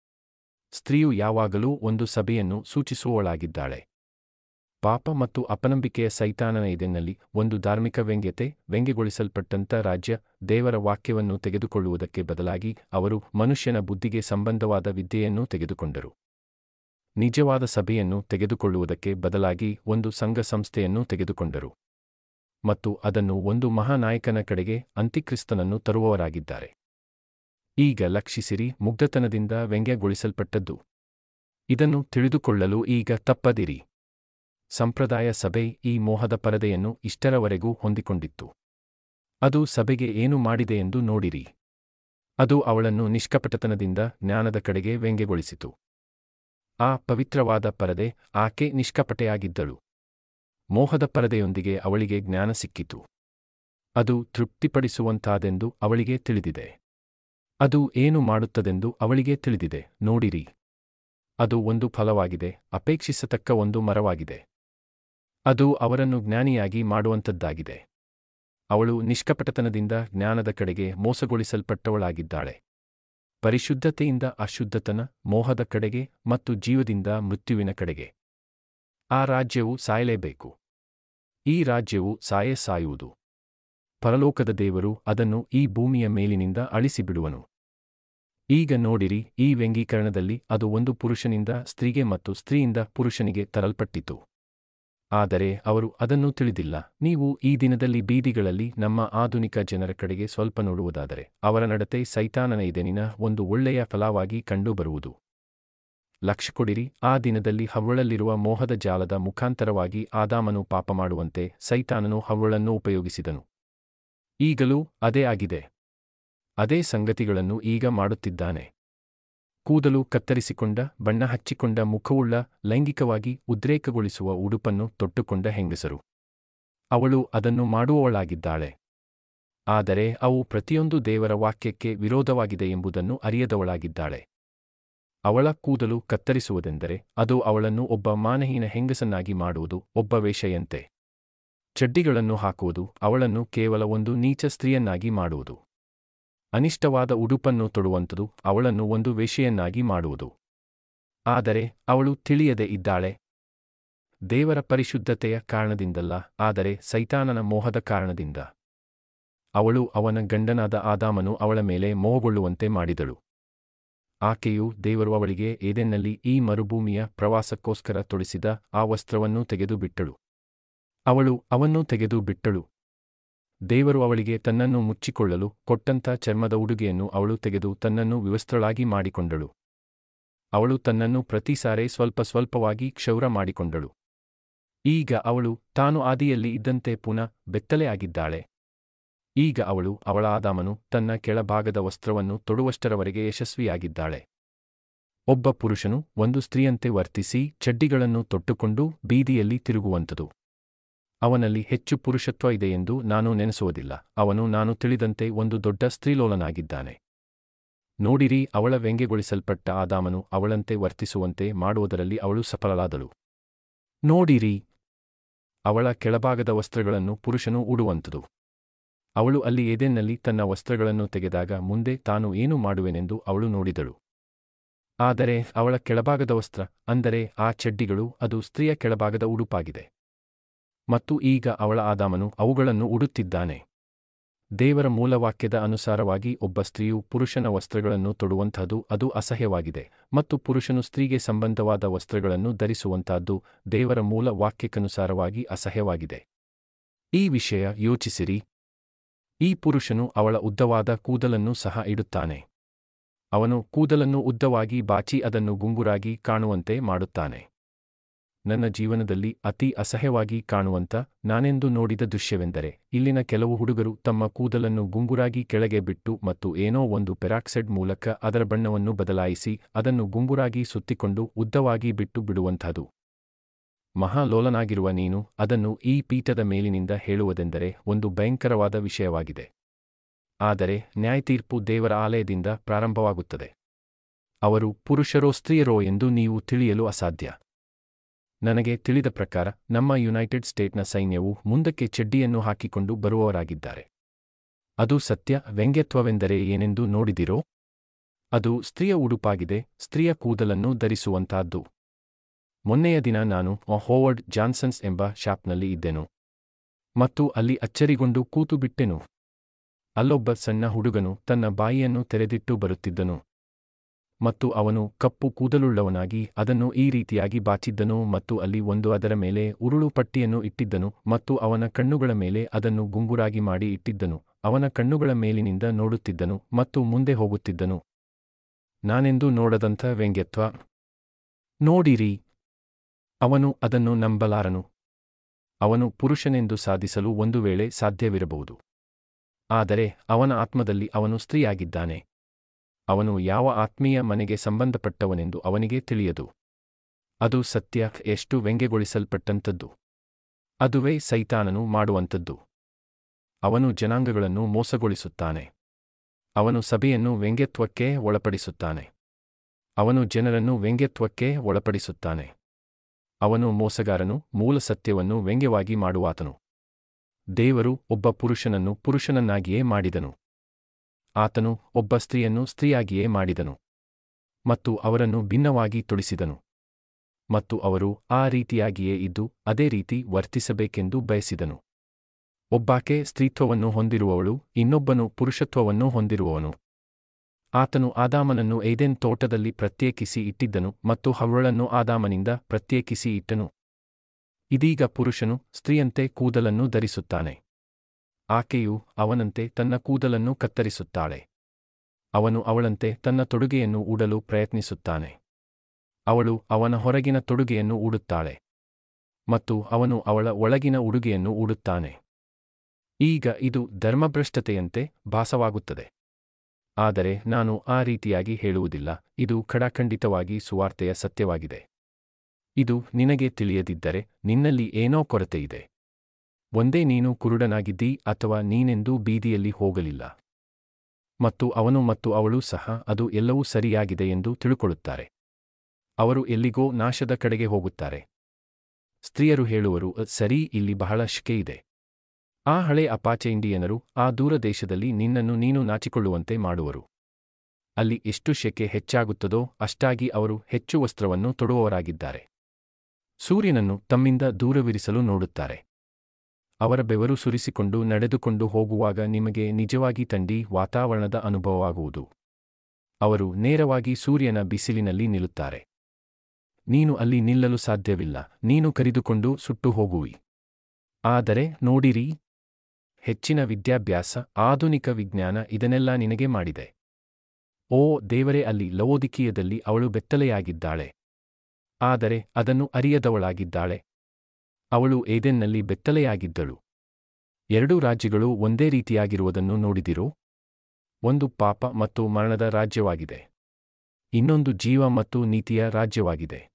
ಸ್ತ್ರೀಯು ಯಾವಾಗಲೂ ಒಂದು ಸಭೆಯನ್ನು ಸೂಚಿಸುವವಳಾಗಿದ್ದಾಳೆ. ಪಾಪ ಮತ್ತು ಅಪನಂಬಿಕೆಯ ಸೈತಾನನ ಇದೆನ್ನಲ್ಲಿ ಒಂದು ಧಾರ್ಮಿಕ ವ್ಯಂಗ್ಯತೆ, ವ್ಯಂಗ್ಯಗೊಳಿಸಲ್ಪಟ್ಟಂಥ ರಾಜ್ಯ, ದೇವರ ವಾಕ್ಯವನ್ನು ತೆಗೆದುಕೊಳ್ಳುವುದಕ್ಕೆ ಬದಲಾಗಿ ಅವರು ಮನುಷ್ಯನ ಬುದ್ಧಿಗೆ ಸಂಬಂಧವಾದ ವಿದ್ಯೆಯನ್ನು ತೆಗೆದುಕೊಂಡರು. ನಿಜವಾದ ಸಭೆಯನ್ನು ತೆಗೆದುಕೊಳ್ಳುವುದಕ್ಕೆ ಬದಲಾಗಿ ಒಂದು ಸಂಘ ಸಂಸ್ಥೆಯನ್ನು ತೆಗೆದುಕೊಂಡರು. ಮತ್ತು ಅದನ್ನು ಒಂದು ಮಹಾನಾಯಕನ ಕಡೆಗೆ ಅಂತಿಕ್ರಿಸ್ತನನ್ನು ತರುವವರಾಗಿದ್ದಾರೆ. ಈಗ ಲಕ್ಷಿಸಿರಿ, ಮುಗ್ಧತನದಿಂದ ವ್ಯಂಗ್ಯಗೊಳಿಸಲ್ಪಟ್ಟದ್ದು. ಇದನ್ನು ತಿಳಿದುಕೊಳ್ಳಲು ಈಗ ತಪ್ಪದಿರಿ. ಸಂಪ್ರದಾಯ ಸಭೆ ಈ ಮೋಹದ ಪರದೆಯನ್ನು ಇಷ್ಟರವರೆಗೂ ಹೊಂದಿಕೊಂಡಿತ್ತು. ಅದು ಸಭೆಗೆ ಏನು ಮಾಡಿದೆಯೆಂದು ನೋಡಿರಿ. ಅದು ಅವಳನ್ನು ನಿಷ್ಕಪಟತನದಿಂದ ಜ್ಞಾನದ ಕಡೆಗೆ ವ್ಯಂಗ್ಯಗೊಳಿಸಿತು. ಆ ಪವಿತ್ರವಾದ ಪರದೆ ಆಕೆ ನಿಷ್ಕಪಟೆಯಾಗಿದ್ದಳು. ಮೋಹದ ಪರದೆಯೊಂದಿಗೆ ಅವಳಿಗೆ ಜ್ಞಾನ ಸಿಕ್ಕಿತು. ಅದು ತೃಪ್ತಿಪಡಿಸುವಂತಾದೆಂದು ಅವಳಿಗೆ ತಿಳಿದಿದೆ. ಅದು ಏನು ಮಾಡುತ್ತದೆಂದು ಅವಳಿಗೆ ತಿಳಿದಿದೆ. ನೋಡಿರಿ. ಅದು ಒಂದು ಫಲವಾಗಿದೆ, ಅಪೇಕ್ಷಿಸತಕ್ಕ ಒಂದು ಮರವಾಗಿದೆ. ಅದು ಅವರನ್ನು ಜ್ಞಾನಿಯಾಗಿ ಮಾಡುವಂಥದ್ದಾಗಿದೆ. ಅವಳು ನಿಷ್ಕಪಟತನದಿಂದ ಜ್ಞಾನದ ಕಡೆಗೆ ಮೋಸಗೊಳಿಸಲ್ಪಟ್ಟವಳಾಗಿದ್ದಾಳೆ. ಪರಿಶುದ್ಧತೆಯಿಂದ ಅಶುದ್ಧತನ ಮೋಹದ ಕಡೆಗೆ ಮತ್ತು ಜೀವದಿಂದ ಮೃತ್ಯುವಿನ ಕಡೆಗೆ. ಆ ರಾಜ್ಯವು ಸಾಯಲೇಬೇಕು. ಈ ರಾಜ್ಯವು ಸಾಯೇ ಸಾಯುವುದು. ಪರಲೋಕದ ದೇವರು ಅದನ್ನು ಈ ಭೂಮಿಯ ಮೇಲಿನಿಂದ ಅಳಿಸಿಬಿಡುವನು. ಈಗ ನೋಡಿರಿ, ಈ ವ್ಯಂಗೀಕರಣದಲ್ಲಿ ಅದು ಒಂದು ಪುರುಷನಿಂದ ಸ್ತ್ರೀಗೆ ಮತ್ತು ಸ್ತ್ರೀಯಿಂದ ಪುರುಷನಿಗೆ ತರಲ್ಪಟ್ಟಿತು. ಆದರೆ ಅವರು ಅದನ್ನು ತಿಳಿದಿಲ್ಲ. ನೀವು ಈ ದಿನದಲ್ಲಿ ಬೀದಿಗಳಲ್ಲಿ ನಮ್ಮ ಆಧುನಿಕ ಜನರ ಕಡೆಗೆ ಸ್ವಲ್ಪ ನೋಡುವುದಾದರೆ ಅವರ ನಡತೆ ಸೈತಾನನ ಇದೆನಿನ ಒಂದು ಒಳ್ಳೆಯ ಫಲವಾಗಿ ಕಂಡುಬರುವುದು. ಲಕ್ಷ್ಯ ಕೊಡಿರಿ ಆ ದಿನದಲ್ಲಿ ಹವ್ವಳಲ್ಲಿರುವ ಮೋಹದ ಜಾಲದ ಮುಖಾಂತರವಾಗಿ ಆದಾಮನು ಪಾಪ ಮಾಡುವಂತೆ ಸೈತಾನನು ಹವ್ವಳನ್ನು ಉಪಯೋಗಿಸಿದನು. ಈಗಲೂ ಅದೇ ಆಗಿದೆ. ಅದೇ ಸಂಗತಿಗಳನ್ನು ಈಗ ಮಾಡುತ್ತಿದ್ದಾನೆ. ಕೂದಲು ಕತ್ತರಿಸಿಕೊಂಡ, ಬಣ್ಣ ಹಚ್ಚಿಕೊಂಡ, ಮುಖವುಳ್ಳ, ಲೈಂಗಿಕವಾಗಿ ಉದ್ರೇಕಗೊಳಿಸುವ ಉಡುಪನ್ನು ತೊಟ್ಟುಕೊಂಡ ಹೆಂಗಸರು. ಅವಳು ಅದನ್ನು ಮಾಡುವವಳಾಗಿದ್ದಾಳೆ. ಆದರೆ ಅವು ಪ್ರತಿಯೊಂದು ದೇವರ ವಾಕ್ಯಕ್ಕೆ ವಿರೋಧವಾಗಿದೆ ಎಂಬುದನ್ನು ಅರಿಯದವಳಾಗಿದ್ದಾಳೆ. ಅವಳ ಕೂದಲು ಕತ್ತರಿಸುವುದೆಂದರೆ ಅದು ಅವಳನ್ನು ಒಬ್ಬ ಮಾನಹೀನ ಹೆಂಗಸನ್ನಾಗಿ ಮಾಡುವುದು ಒಬ್ಬ ವೇಷೆಯಂತೆ. ಚಡ್ಡಿಗಳನ್ನು ಹಾಕುವುದು ಅವಳನ್ನು ಕೇವಲ ಒಂದು ನೀಚ ಸ್ತ್ರೀಯನ್ನಾಗಿ ಮಾಡುವುದು. ಅನಿಷ್ಟವಾದ ಉಡುಪನ್ನು ತೊಡುವಂಥದು ಅವಳನ್ನು ಒಂದು ವೇಷೆಯನ್ನಾಗಿ ಮಾಡುವುದು. ಆದರೆ ಅವಳು ತಿಳಿಯದೆ ಇದ್ದಾಳೆ. ದೇವರ ಪರಿಶುದ್ಧತೆಯ ಕಾರಣದಿಂದಲ್ಲ, ಆದರೆ ಸೈತಾನನ ಮೋಹದ ಕಾರಣದಿಂದ. ಅವಳು ಅವನ ಗಂಡನಾದ ಆದಾಮನು ಅವಳ ಮೇಲೆ ಮೋಹಗೊಳ್ಳುವಂತೆ ಮಾಡಿದಳು. ಆಕೆಯು ದೇವರು ಅವಳಿಗೆ ಏದೆನ್ನಲ್ಲಿ ಈ ಮರುಭೂಮಿಯ ಪ್ರವಾಸಕ್ಕೋಸ್ಕರ ತೊಡಿಸಿದ ಆ ವಸ್ತ್ರವನ್ನು ತೆಗೆದು ಬಿಟ್ಟಳು. ಅವಳು ಅವನ್ನು ತೆಗೆದು ಬಿಟ್ಟಳು. ದೇವರು ಅವಳಿಗೆ ತನ್ನನ್ನು ಮುಚ್ಚಿಕೊಳ್ಳಲು ಕೊಟ್ಟಂತ ಚರ್ಮದ ಉಡುಗೆಯನ್ನು ಅವಳು ತೆಗೆದು ತನ್ನನ್ನು ವಿವಸ್ತ್ರಳಾಗಿ ಮಾಡಿಕೊಂಡಳು. ಅವಳು ತನ್ನನ್ನು ಪ್ರತಿ ಸಾರೆ ಸ್ವಲ್ಪ ಸ್ವಲ್ಪವಾಗಿ ಕ್ಷೌರ ಮಾಡಿಕೊಂಡಳು. ಈಗ ಅವಳು ತಾನು ಆದಿಯಲ್ಲಿ ಇದ್ದಂತೆ ಪುನಃ ಬೆತ್ತಲೆ ಆಗಿದ್ದಾಳೆ. ಈಗ ಅವಳು ಅವಳ ಆದಾಮನು ತನ್ನ ಕೆಳಭಾಗದ ವಸ್ತ್ರವನ್ನು ತೊಡುವಷ್ಟರವರೆಗೆ ಯಶಸ್ವಿಯಾಗಿದ್ದಾಳೆ. ಒಬ್ಬ ಪುರುಷನು ಒಂದು ಸ್ತ್ರೀಯಂತೆ ವರ್ತಿಸಿ ಚಡ್ಡಿಗಳನ್ನು ತೊಟ್ಟುಕೊಂಡು ಬೀದಿಯಲ್ಲಿ ತಿರುಗುವಂಥದು ಅವನಲ್ಲಿ ಹೆಚ್ಚು ಪುರುಷತ್ವ ಇದೆಯೆಂದು ನಾನು ನೆನೆಸುವುದಿಲ್ಲ, ಅವನು ನಾನು ತಿಳಿದಂತೆ ಒಂದು ದೊಡ್ಡ ಸ್ತ್ರೀಲೋಲನಾಗಿದ್ದಾನೆ. ನೋಡಿರಿ, ಅವಳ ವ್ಯಂಗ್ಯಗೊಳಿಸಲ್ಪಟ್ಟ ಆದಾಮನು ಅವಳಂತೆ ವರ್ತಿಸುವಂತೆ ಮಾಡುವುದರಲ್ಲಿ ಅವಳು ಸಫಲಳಾದಳು. ನೋಡಿರಿ, ಅವಳ ಕೆಳಭಾಗದ ವಸ್ತ್ರಗಳನ್ನು ಪುರುಷನು ಉಡುವಂಥದು ಅವಳು ಅಲ್ಲಿ ಏದೆನ್ನಲ್ಲಿ ತನ್ನ ವಸ್ತ್ರಗಳನ್ನು ತೆಗೆದಾಗ ಮುಂದೆ ತಾನು ಏನು ಮಾಡುವೆನೆಂದು ಅವಳು ನೋಡಿದಳು. ಆದರೆ ಅವಳ ಕೆಳಭಾಗದ ವಸ್ತ್ರ, ಅಂದರೆ ಆ ಚಡ್ಡಿಗಳು, ಅದು ಸ್ತ್ರೀಯ ಕೆಳಭಾಗದ ಉಡುಪಾಗಿದೆ. ಮತ್ತು ಈಗ ಅವಳ ಆದಾಮನು ಅವುಗಳನ್ನು ಉಡುತ್ತಿದ್ದಾನೆ. ದೇವರ ಮೂಲವಾಕ್ಯದ ಅನುಸಾರವಾಗಿ ಒಬ್ಬ ಸ್ತ್ರೀಯು ಪುರುಷನ ವಸ್ತ್ರಗಳನ್ನು ತೊಡುವಂತಹದ್ದು ಅದು ಅಸಹ್ಯವಾಗಿದೆ, ಮತ್ತು ಪುರುಷನು ಸ್ತ್ರೀಗೆ ಸಂಬಂಧವಾದ ವಸ್ತ್ರಗಳನ್ನು ಧರಿಸುವಂತಹದ್ದು ದೇವರ ಮೂಲ ವಾಕ್ಯಕ್ಕನುಸಾರವಾಗಿ ಅಸಹ್ಯವಾಗಿದೆ. ಈ ವಿಷಯ ಯೋಚಿಸಿರಿ. ಈ ಪುರುಷನು ಅವಳ ಉದ್ದವಾದ ಕೂದಲನ್ನು ಸಹ ಇಡುತ್ತಾನೆ. ಅವನು ಕೂದಲನ್ನು ಉದ್ದವಾಗಿ ಬಾಚಿ ಅದನ್ನು ಗುಂಗುರಾಗಿ ಕಾಣುವಂತೆ ಮಾಡುತ್ತಾನೆ. ನನ್ನ ಜೀವನದಲ್ಲಿ ಅತಿ ಅಸಹ್ಯವಾಗಿ ಕಾಣುವಂತ ನಾನೆಂದು ನೋಡಿದ ದೃಶ್ಯವೆಂದರೆ, ಇಲ್ಲಿನ ಕೆಲವು ಹುಡುಗರು ತಮ್ಮ ಕೂದಲನ್ನು ಗುಂಗುರಾಗಿ ಕೆಳಗೆ ಬಿಟ್ಟು ಮತ್ತು ಏನೋ ಒಂದು ಪೆರಾಕ್ಸೈಡ್ ಮೂಲಕ ಅದರ ಬಣ್ಣವನ್ನು ಬದಲಾಯಿಸಿ ಅದನ್ನು ಗುಂಗುರಾಗಿ ಸುತ್ತಿಕೊಂಡು ಉದ್ದವಾಗಿ ಬಿಟ್ಟು ಬಿಡುವಂಥದು. ಮಹಾಲೋಲನಾಗಿರುವ ನೀನು ಅದನ್ನು ಈ ಪೀಠದ ಮೇಲಿನಿಂದ ಹೇಳುವುದೆಂದರೆ ಒಂದು ಭಯಂಕರವಾದ ವಿಷಯವಾಗಿದೆ. ಆದರೆ ನ್ಯಾಯತೀರ್ಪು ದೇವರ ಆಲಯದಿಂದ ಪ್ರಾರಂಭವಾಗುತ್ತದೆ. ಅವರು ಪುರುಷರೋ ಸ್ತ್ರೀಯರೋ ಎಂದು ನೀವು ತಿಳಿಯಲು ಅಸಾಧ್ಯ. ನನಗೆ ತಿಳಿದ ಪ್ರಕಾರ ನಮ್ಮ ಯುನೈಟೆಡ್ ಸ್ಟೇಟ್ನ ಸೈನ್ಯವು ಮುಂದಕ್ಕೆ ಚಡ್ಡಿಯನ್ನು ಹಾಕಿಕೊಂಡು ಬರುವವರಾಗಿದ್ದಾರೆ. ಅದು ಸತ್ಯ ವ್ಯಂಗ್ಯತ್ವವೆಂದರೆ ಏನೆಂದು ನೋಡಿದಿರೋ? ಅದು ಸ್ತ್ರೀಯ ಉಡುಪಾಗಿದೆ, ಸ್ತ್ರೀಯ ಕೂದಲನ್ನು ಧರಿಸುವಂತಹದ್ದು. ಮೊನ್ನೆಯ ದಿನ ನಾನು ಹೋವರ್ಡ್ ಜಾನ್ಸನ್ಸ್ ಎಂಬ ಶಾಪ್ನಲ್ಲಿ ಇದ್ದೆನು. ಮತ್ತು ಅಲ್ಲಿ ಅಚ್ಚರಿಗೊಂಡು ಕೂತು ಬಿಟ್ಟೆನು ಅಲ್ಲೊಬ್ಬ ಸಣ್ಣ ಹುಡುಗನು ತನ್ನ ಬಾಯಿಯನ್ನು ತೆರೆದಿಟ್ಟು ಬರುತ್ತಿದ್ದನು. ಮತ್ತು ಅವನು ಕಪ್ಪು ಕೂದಲುಳ್ಳವನಾಗಿ ಅದನ್ನು ಈ ರೀತಿಯಾಗಿ ಬಾಚಿದ್ದನು ಮತ್ತು ಅಲ್ಲಿ ಒಂದು ಅದರ ಮೇಲೆ ಉರುಳು ಪಟ್ಟಿಯನ್ನು ಇಟ್ಟಿದ್ದನು ಮತ್ತು ಅವನ ಕಣ್ಣುಗಳ ಮೇಲೆ ಅದನ್ನು ಗುಂಗುರಾಗಿ ಮಾಡಿ ಇಟ್ಟಿದ್ದನು. ಅವನ ಕಣ್ಣುಗಳ ಮೇಲಿನಿಂದ ನೋಡುತ್ತಿದ್ದನು ಮತ್ತು ಮುಂದೆ ಹೋಗುತ್ತಿದ್ದನು. ನಾನೆಂದು ನೋಡದಂಥ ವ್ಯಂಗ್ಯತ್ವ. ನೋಡಿರಿ ಅವನು ಅದನ್ನು ನಂಬಲಾರನು. ಅವನು ಪುರುಷನೆಂದು ಸಾಧಿಸಲು ಒಂದು ವೇಳೆ ಸಾಧ್ಯವಿರಬಹುದು. ಆದರೆ ಅವನ ಆತ್ಮದಲ್ಲಿ ಅವನು ಸ್ತ್ರೀಯಾಗಿದ್ದಾನೆ. ಅವನು ಯಾವ ಆತ್ಮೀಯ ಮನೆಗೆ ಸಂಬಂಧಪಟ್ಟವನೆಂದು ಅವನಿಗೆ ತಿಳಿಯದು. ಅದು ಸತ್ಯ ಎಷ್ಟು ವ್ಯಂಗ್ಯಗೊಳಿಸಲ್ಪಟ್ಟಂಥದ್ದು. ಅದುವೇ ಸೈತಾನನು ಮಾಡುವಂಥದ್ದು. ಅವನು ಜನಾಂಗಗಳನ್ನು ಮೋಸಗೊಳಿಸುತ್ತಾನೆ. ಅವನು ಸಭೆಯನ್ನು ವ್ಯಂಗ್ಯತ್ವಕ್ಕೆ ಒಳಪಡಿಸುತ್ತಾನೆ. ಅವನು ಜನರನ್ನು ವ್ಯಂಗ್ಯತ್ವಕ್ಕೆ ಒಳಪಡಿಸುತ್ತಾನೆ. ಅವನು ಮೋಸಗಾರನು, ಮೂಲ ಸತ್ಯವನ್ನು ವ್ಯಂಗ್ಯವಾಗಿ ಮಾಡುವಾತನು. ದೇವರು ಒಬ್ಬ ಪುರುಷನನ್ನು ಪುರುಷನನ್ನಾಗಿಯೇ ಮಾಡಿದನು. ಆತನು ಒಬ್ಬ ಸ್ತ್ರೀಯನ್ನು ಸ್ತ್ರೀಯಾಗಿಯೇ ಮಾಡಿದನು. ಮತ್ತು ಅವರನ್ನು ಭಿನ್ನವಾಗಿ ತೊಡಿಸಿದನು. ಮತ್ತು ಅವರು ಆ ರೀತಿಯಾಗಿಯೇ ಇದ್ದು ಅದೇ ರೀತಿ ವರ್ತಿಸಬೇಕೆಂದು ಬಯಸಿದನು. ಒಬ್ಬಾಕೆ ಸ್ತ್ರೀತ್ವವನ್ನು ಹೊಂದಿರುವವಳು, ಇನ್ನೊಬ್ಬನು ಪುರುಷತ್ವವನ್ನು ಹೊಂದಿರುವವನು. ಆತನು ಆದಾಮನನ್ನು ಏದೆನ್ ತೋಟದಲ್ಲಿ ಪ್ರತ್ಯೇಕಿಸಿ ಇಟ್ಟಿದ್ದನು ಮತ್ತು ಹವಳನ್ನು ಆದಾಮನಿಂದ ಪ್ರತ್ಯೇಕಿಸಿ ಇಟ್ಟನು. ಇದೀಗ ಪುರುಷನು ಸ್ತ್ರೀಯಂತೆ ಕೂದಲನ್ನು ಧರಿಸುತ್ತಾನೆ. ಆಕೆಯು ಅವನಂತೆ ತನ್ನ ಕೂದಲನ್ನು ಕತ್ತರಿಸುತ್ತಾಳೆ. ಅವನು ಅವಳಂತೆ ತನ್ನ ತೊಡುಗೆಯನ್ನು ಉಡಲು ಪ್ರಯತ್ನಿಸುತ್ತಾನೆ. ಅವಳು ಅವನ ಹೊರಗಿನ ತೊಡುಗೆಯನ್ನು ಉಡುತ್ತಾಳೆ ಮತ್ತು ಅವನು ಅವಳ ಒಳಗಿನ ಉಡುಗೆಯನ್ನು ಉಡುತ್ತಾನೆ. ಈಗ ಇದು ಧರ್ಮಭ್ರಷ್ಟತೆಯಂತೆ ಭಾಸವಾಗುತ್ತದೆ. ಆದರೆ ನಾನು ಆ ರೀತಿಯಾಗಿ ಹೇಳುವುದಿಲ್ಲ, ಇದು ಖಡಾಖಂಡಿತವಾಗಿ ಸುವಾರ್ತೆಯ ಸತ್ಯವಾಗಿದೆ. ಇದು ನಿನಗೆ ತಿಳಿಯದಿದ್ದರೆ ನಿನ್ನಲ್ಲಿ ಏನೋ ಕೊರತೆಯಿದೆ. ಒಂದೇ ನೀನು ಕುರುಡನಾಗಿದ್ದೀ ಅಥವಾ ನೀನೆಂದೂ ಬೀದಿಯಲ್ಲಿ ಹೋಗಲಿಲ್ಲ. ಮತ್ತು ಅವನು ಮತ್ತು ಅವಳು ಸಹ ಅದು ಎಲ್ಲವೂ ಸರಿಯಾಗಿದೆ ಎಂದು ತಿಳುಕೊಳ್ಳುತ್ತಾರೆ. ಅವರು ಎಲ್ಲಿಗೋ ನಾಶದ ಕಡೆಗೆ ಹೋಗುತ್ತಾರೆ. ಸ್ತ್ರೀಯರು ಹೇಳುವರು ಸರಿ, ಇಲ್ಲಿ ಬಹಳ ಶಿಕೆ ಇದೆ ಆ ಹಳೆ ಅಪಾಚೆ ಇಂಡಿಯನರು ಆ ದೂರ ದೇಶದಲ್ಲಿ ನಿನ್ನನ್ನು ನೀನು ನಾಚಿಕೊಳ್ಳುವಂತೆ ಮಾಡುವರು. ಅಲ್ಲಿ ಎಷ್ಟು ಶೆಕೆ ಹೆಚ್ಚಾಗುತ್ತದೋ ಅಷ್ಟಾಗಿ ಅವರು ಹೆಚ್ಚು ವಸ್ತ್ರವನ್ನು ತೊಡುವವರಾಗಿದ್ದಾರೆ. ಸೂರ್ಯನನ್ನು ತಮ್ಮಿಂದ ದೂರವಿರಿಸಲು ನೋಡುತ್ತಾರೆ. ಅವರ ಬೆವರು ಸುರಿಸಿಕೊಂಡು ನಡೆದುಕೊಂಡು ಹೋಗುವಾಗ ನಿಮಗೆ ನಿಜವಾಗಿ ತಂಡಿ ವಾತಾವರಣದ ಅನುಭವವಾಗುವುದು. ಅವರು ನೇರವಾಗಿ ಸೂರ್ಯನ ಬಿಸಿಲಿನಲ್ಲಿ ನಿಲ್ಲುತ್ತಾರೆ. ನೀನು ಅಲ್ಲಿ ನಿಲ್ಲಲು ಸಾಧ್ಯವಿಲ್ಲ, ನೀನು ಕರಿದುಕೊಂಡು ಸುಟ್ಟು ಹೋಗುವಿ. ಆದರೆ ನೋಡಿರಿ ಹೆಚ್ಚಿನ ವಿದ್ಯಾಭ್ಯಾಸ, ಆಧುನಿಕ ವಿಜ್ಞಾನ ಇದನ್ನೆಲ್ಲ ನಿನಗೆ ಮಾಡಿದೆ. ಓ ದೇವರೇ, ಅಲ್ಲಿ ಲವೋದಿಕೀಯದಲ್ಲಿ ಅವಳು ಬೆತ್ತಲೆಯಾಗಿದ್ದಾಳೆ. ಆದರೆ ಅದನ್ನು ಅರಿಯದವಳಾಗಿದ್ದಾಳೆ. ಅವಳು ಏದೆನ್ನಲ್ಲಿ ಬೆತ್ತಲೆಯಾಗಿದ್ದಳು. ಎರಡೂ ರಾಜ್ಯಗಳು ಒಂದೇ ರೀತಿಯಾಗಿರುವುದನ್ನು ನೋಡಿದಿರೋ? ಒಂದು ಪಾಪ ಮತ್ತು ಮರಣದ ರಾಜ್ಯವಾಗಿದೆ. ಇನ್ನೊಂದು ಜೀವ ಮತ್ತು ನೀತಿಯ ರಾಜ್ಯವಾಗಿದೆ.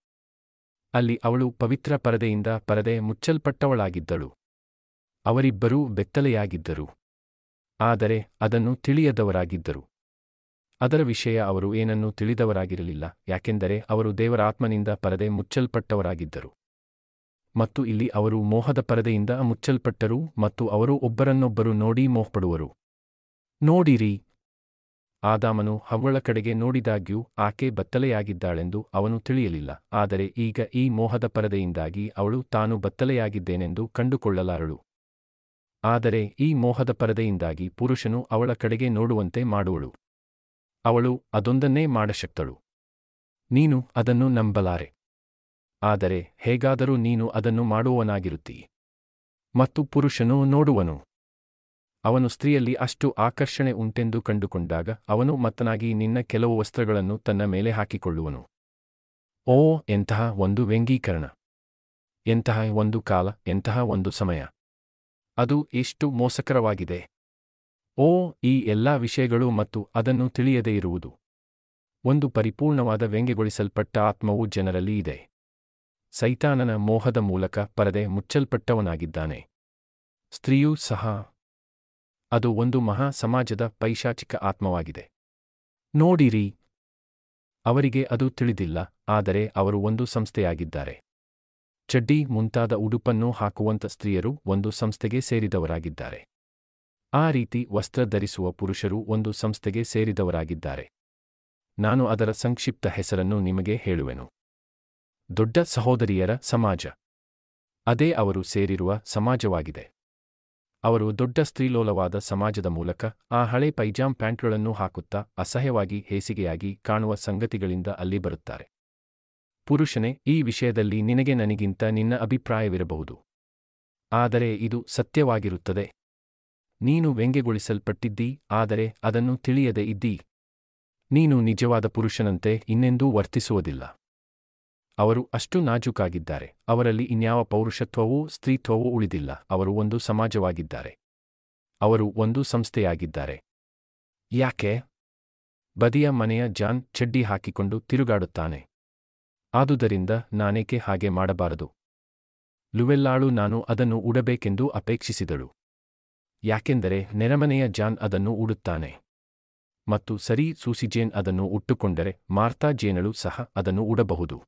ಅಲ್ಲಿ ಅವಳು ಪವಿತ್ರ ಪರದೆಯಿಂದ ಪರದೆ ಮುಚ್ಚಲ್ಪಟ್ಟವಳಾಗಿದ್ದಳು. ಅವರಿಬ್ಬರೂ ಬೆತ್ತಲೆಯಾಗಿದ್ದರು. ಆದರೆ ಅದನ್ನು ತಿಳಿಯದವರಾಗಿದ್ದರು. ಅದರ ವಿಷಯ ಅವರು ಏನನ್ನೂ ತಿಳಿದವರಾಗಿರಲಿಲ್ಲ, ಯಾಕೆಂದರೆ ಅವರು ದೇವರ ಆತ್ಮನಿಂದ ಪರದೆ ಮುಚ್ಚಲ್ಪಟ್ಟವರಾಗಿದ್ದರು. ಮತ್ತು ಇಲ್ಲಿ ಅವರು ಮೋಹದ ಪರದೆಯಿಂದ ಮುಚ್ಚಲ್ಪಟ್ಟರು ಮತ್ತು ಅವರು ಒಬ್ಬರನ್ನೊಬ್ಬರು ನೋಡಿ ಮೋಹಪಡುವರು. ನೋಡಿರಿ! ಆದಾಮನು ಹವ್ವಳ ಕಡೆಗೆ ನೋಡಿದಾಗ್ಯೂ ಆಕೆ ಬತ್ತಲೆಯಾಗಿದ್ದಾಳೆಂದು ಅವನು ತಿಳಿಯಲಿಲ್ಲ, ಆದರೆ ಈಗ ಈ ಮೋಹದ ಪರದೆಯಿಂದಾಗಿ ಅವಳು ತಾನು ಬತ್ತಲೆಯಾಗಿದ್ದೇನೆಂದು ಕಂಡುಕೊಳ್ಳಲಾರಳು. ಆದರೆ ಈ ಮೋಹದ ಪರದೆಯಿಂದಾಗಿ ಪುರುಷನು ಅವಳ ಕಡೆಗೆ ನೋಡುವಂತೆ ಮಾಡುವಳು. ಅವಳು ಅದೊಂದನ್ನೇ ಮಾಡಶಕ್ತಳು. ನೀನು ಅದನ್ನು ನಂಬಲಾರೆ. ಆದರೆ ಹೇಗಾದರೂ ನೀನು ಅದನ್ನು ಮಾಡುವವನಾಗಿರುತ್ತೀ. ಮತ್ತು ಪುರುಷನು ನೋಡುವನು. ಅವನು ಸ್ತ್ರೀಯಲ್ಲಿ ಅಷ್ಟು ಆಕರ್ಷಣೆ ಉಂಟೆಂದು ಕಂಡುಕೊಂಡಾಗ ಅವನು ಮತ್ತನಾಗಿ ನಿನ್ನ ಕೆಲವು ವಸ್ತ್ರಗಳನ್ನು ತನ್ನ ಮೇಲೆ ಹಾಕಿಕೊಳ್ಳುವನು. ಓ, ಎಂತಹ ಒಂದು ವ್ಯಂಗೀಕರಣ. ಎಂತಹ ಒಂದು ಕಾಲ, ಎಂತಹ ಒಂದು ಸಮಯ. ಅದು ಎಷ್ಟು ಮೋಸಕರವಾಗಿದೆ. ಓ, ಈ ಎಲ್ಲಾ ವಿಷಯಗಳು ಮತ್ತು ಅದನ್ನು ತಿಳಿಯದೇ ಇರುವುದು. ಒಂದು ಪರಿಪೂರ್ಣವಾದ ವ್ಯಂಗ್ಯಗೊಳಿಸಲ್ಪಟ್ಟ ಆತ್ಮವು ಜನರಲ್ಲಿ ಇದೆ. ಸೈತಾನನ ಮೋಹದ ಮೂಲಕ ಪರದೆ ಮುಚ್ಚಲ್ಪಟ್ಟವನಾಗಿದ್ದಾನೆ. ಸ್ತ್ರೀಯೂ ಸಹ. ಅದು ಒಂದು ಮಹಾ ಸಮಾಜದ ಪೈಶಾಚಿಕ ಆತ್ಮವಾಗಿದೆ. ನೋಡಿರಿ. ಅವರಿಗೆ ಅದು ತಿಳಿದಿಲ್ಲ, ಆದರೆ ಅವರು ಒಂದು ಸಂಸ್ಥೆಯಾಗಿದ್ದಾರೆ. ಚಡ್ಡಿ ಮುಂತಾದ ಉಡುಪನ್ನು ಹಾಕುವಂತ ಸ್ತ್ರೀಯರು ಒಂದು ಸಂಸ್ಥೆಗೆ ಸೇರಿದವರಾಗಿದ್ದಾರೆ. ಆ ರೀತಿ ವಸ್ತ್ರ ಧರಿಸುವ ಪುರುಷರು ಒಂದು ಸಂಸ್ಥೆಗೆ ಸೇರಿದವರಾಗಿದ್ದಾರೆ. ನಾನು ಅದರ ಸಂಕ್ಷಿಪ್ತ ಹೆಸರನ್ನು ನಿಮಗೆ ಹೇಳುವೆನು. ದೊಡ್ಡ ಸಹೋದರಿಯರ ಸಮಾಜ. ಅದೇ ಅವರು ಸೇರಿರುವ ಸಮಾಜವಾಗಿದೆ. ಅವರು ದೊಡ್ಡ ಸ್ತ್ರೀಲೋಲವಾದ ಸಮಾಜದ ಮೂಲಕ ಆ ಹಳೆ ಪೈಜಾಮ್ ಪ್ಯಾಂಟ್ಗಳನ್ನು ಹಾಕುತ್ತಾ ಅಸಹ್ಯವಾಗಿ ಹೇಸಿಗೆಯಾಗಿ ಕಾಣುವ ಸಂಗತಿಗಳಿಂದ ಅಲ್ಲಿ ಬರುತ್ತಾರೆ. ಪುರುಷನೇ, ಈ ವಿಷಯದಲ್ಲಿ ನಿನಗೆ ನನಗಿಂತ ನಿನ್ನ ಅಭಿಪ್ರಾಯವಿರಬಹುದು. ಆದರೆ ಇದು ಸತ್ಯವಾಗಿರುತ್ತದೆ. ನೀನು ವ್ಯಂಗ್ಯಗೊಳಿಸಲ್ಪಟ್ಟಿದ್ದೀ, ಆದರೆ ಅದನ್ನು ತಿಳಿಯದೆ ಇದ್ದೀ. ನೀನು ನಿಜವಾದ ಪುರುಷನಂತೆ ಇನ್ನೆಂದೂ ವರ್ತಿಸುವುದಿಲ್ಲ. ಅವರು ಅಷ್ಟು ನಾಜೂಕಾಗಿದ್ದಾರೆ. ಅವರಲ್ಲಿ ಇನ್ಯಾವ ಪೌರುಷತ್ವವೂ ಸ್ತ್ರೀತ್ವವೂ ಉಳಿದಿಲ್ಲ. ಅವರು ಒಂದು ಸಮಾಜವಾಗಿದ್ದಾರೆ. ಅವರು ಒಂದು ಸಂಸ್ಥೆಯಾಗಿದ್ದಾರೆ. ಯಾಕೆ? ಬದಿಯ ಮನೆಯ ಜಾನ್ ಚಡ್ಡಿ ಹಾಕಿಕೊಂಡು ತಿರುಗಾಡುತ್ತಾನೆ. ಆದುದರಿಂದ ನಾನೇಕೆ ಹಾಗೆ ಮಾಡಬಾರದು? ಲುವೆಲ್ಲಾಳು ನಾನು ಅದನ್ನು ಉಡಬೇಕೆಂದು ಅಪೇಕ್ಷಿಸಿದಳು. ಯಾಕೆಂದರೆ ನೆರಮನೆಯ ಜಾನ್ ಅದನ್ನು ಉಡುತ್ತಾನೆ. ಮತ್ತು ಸರಿ ಸೂಸಿಜೇನ್ ಅದನ್ನು ಉಟ್ಟುಕೊಂಡರೆ ಮಾರ್ತಾ ಜೇನಳು ಸಹ ಅದನ್ನು ಉಡಬಹುದು.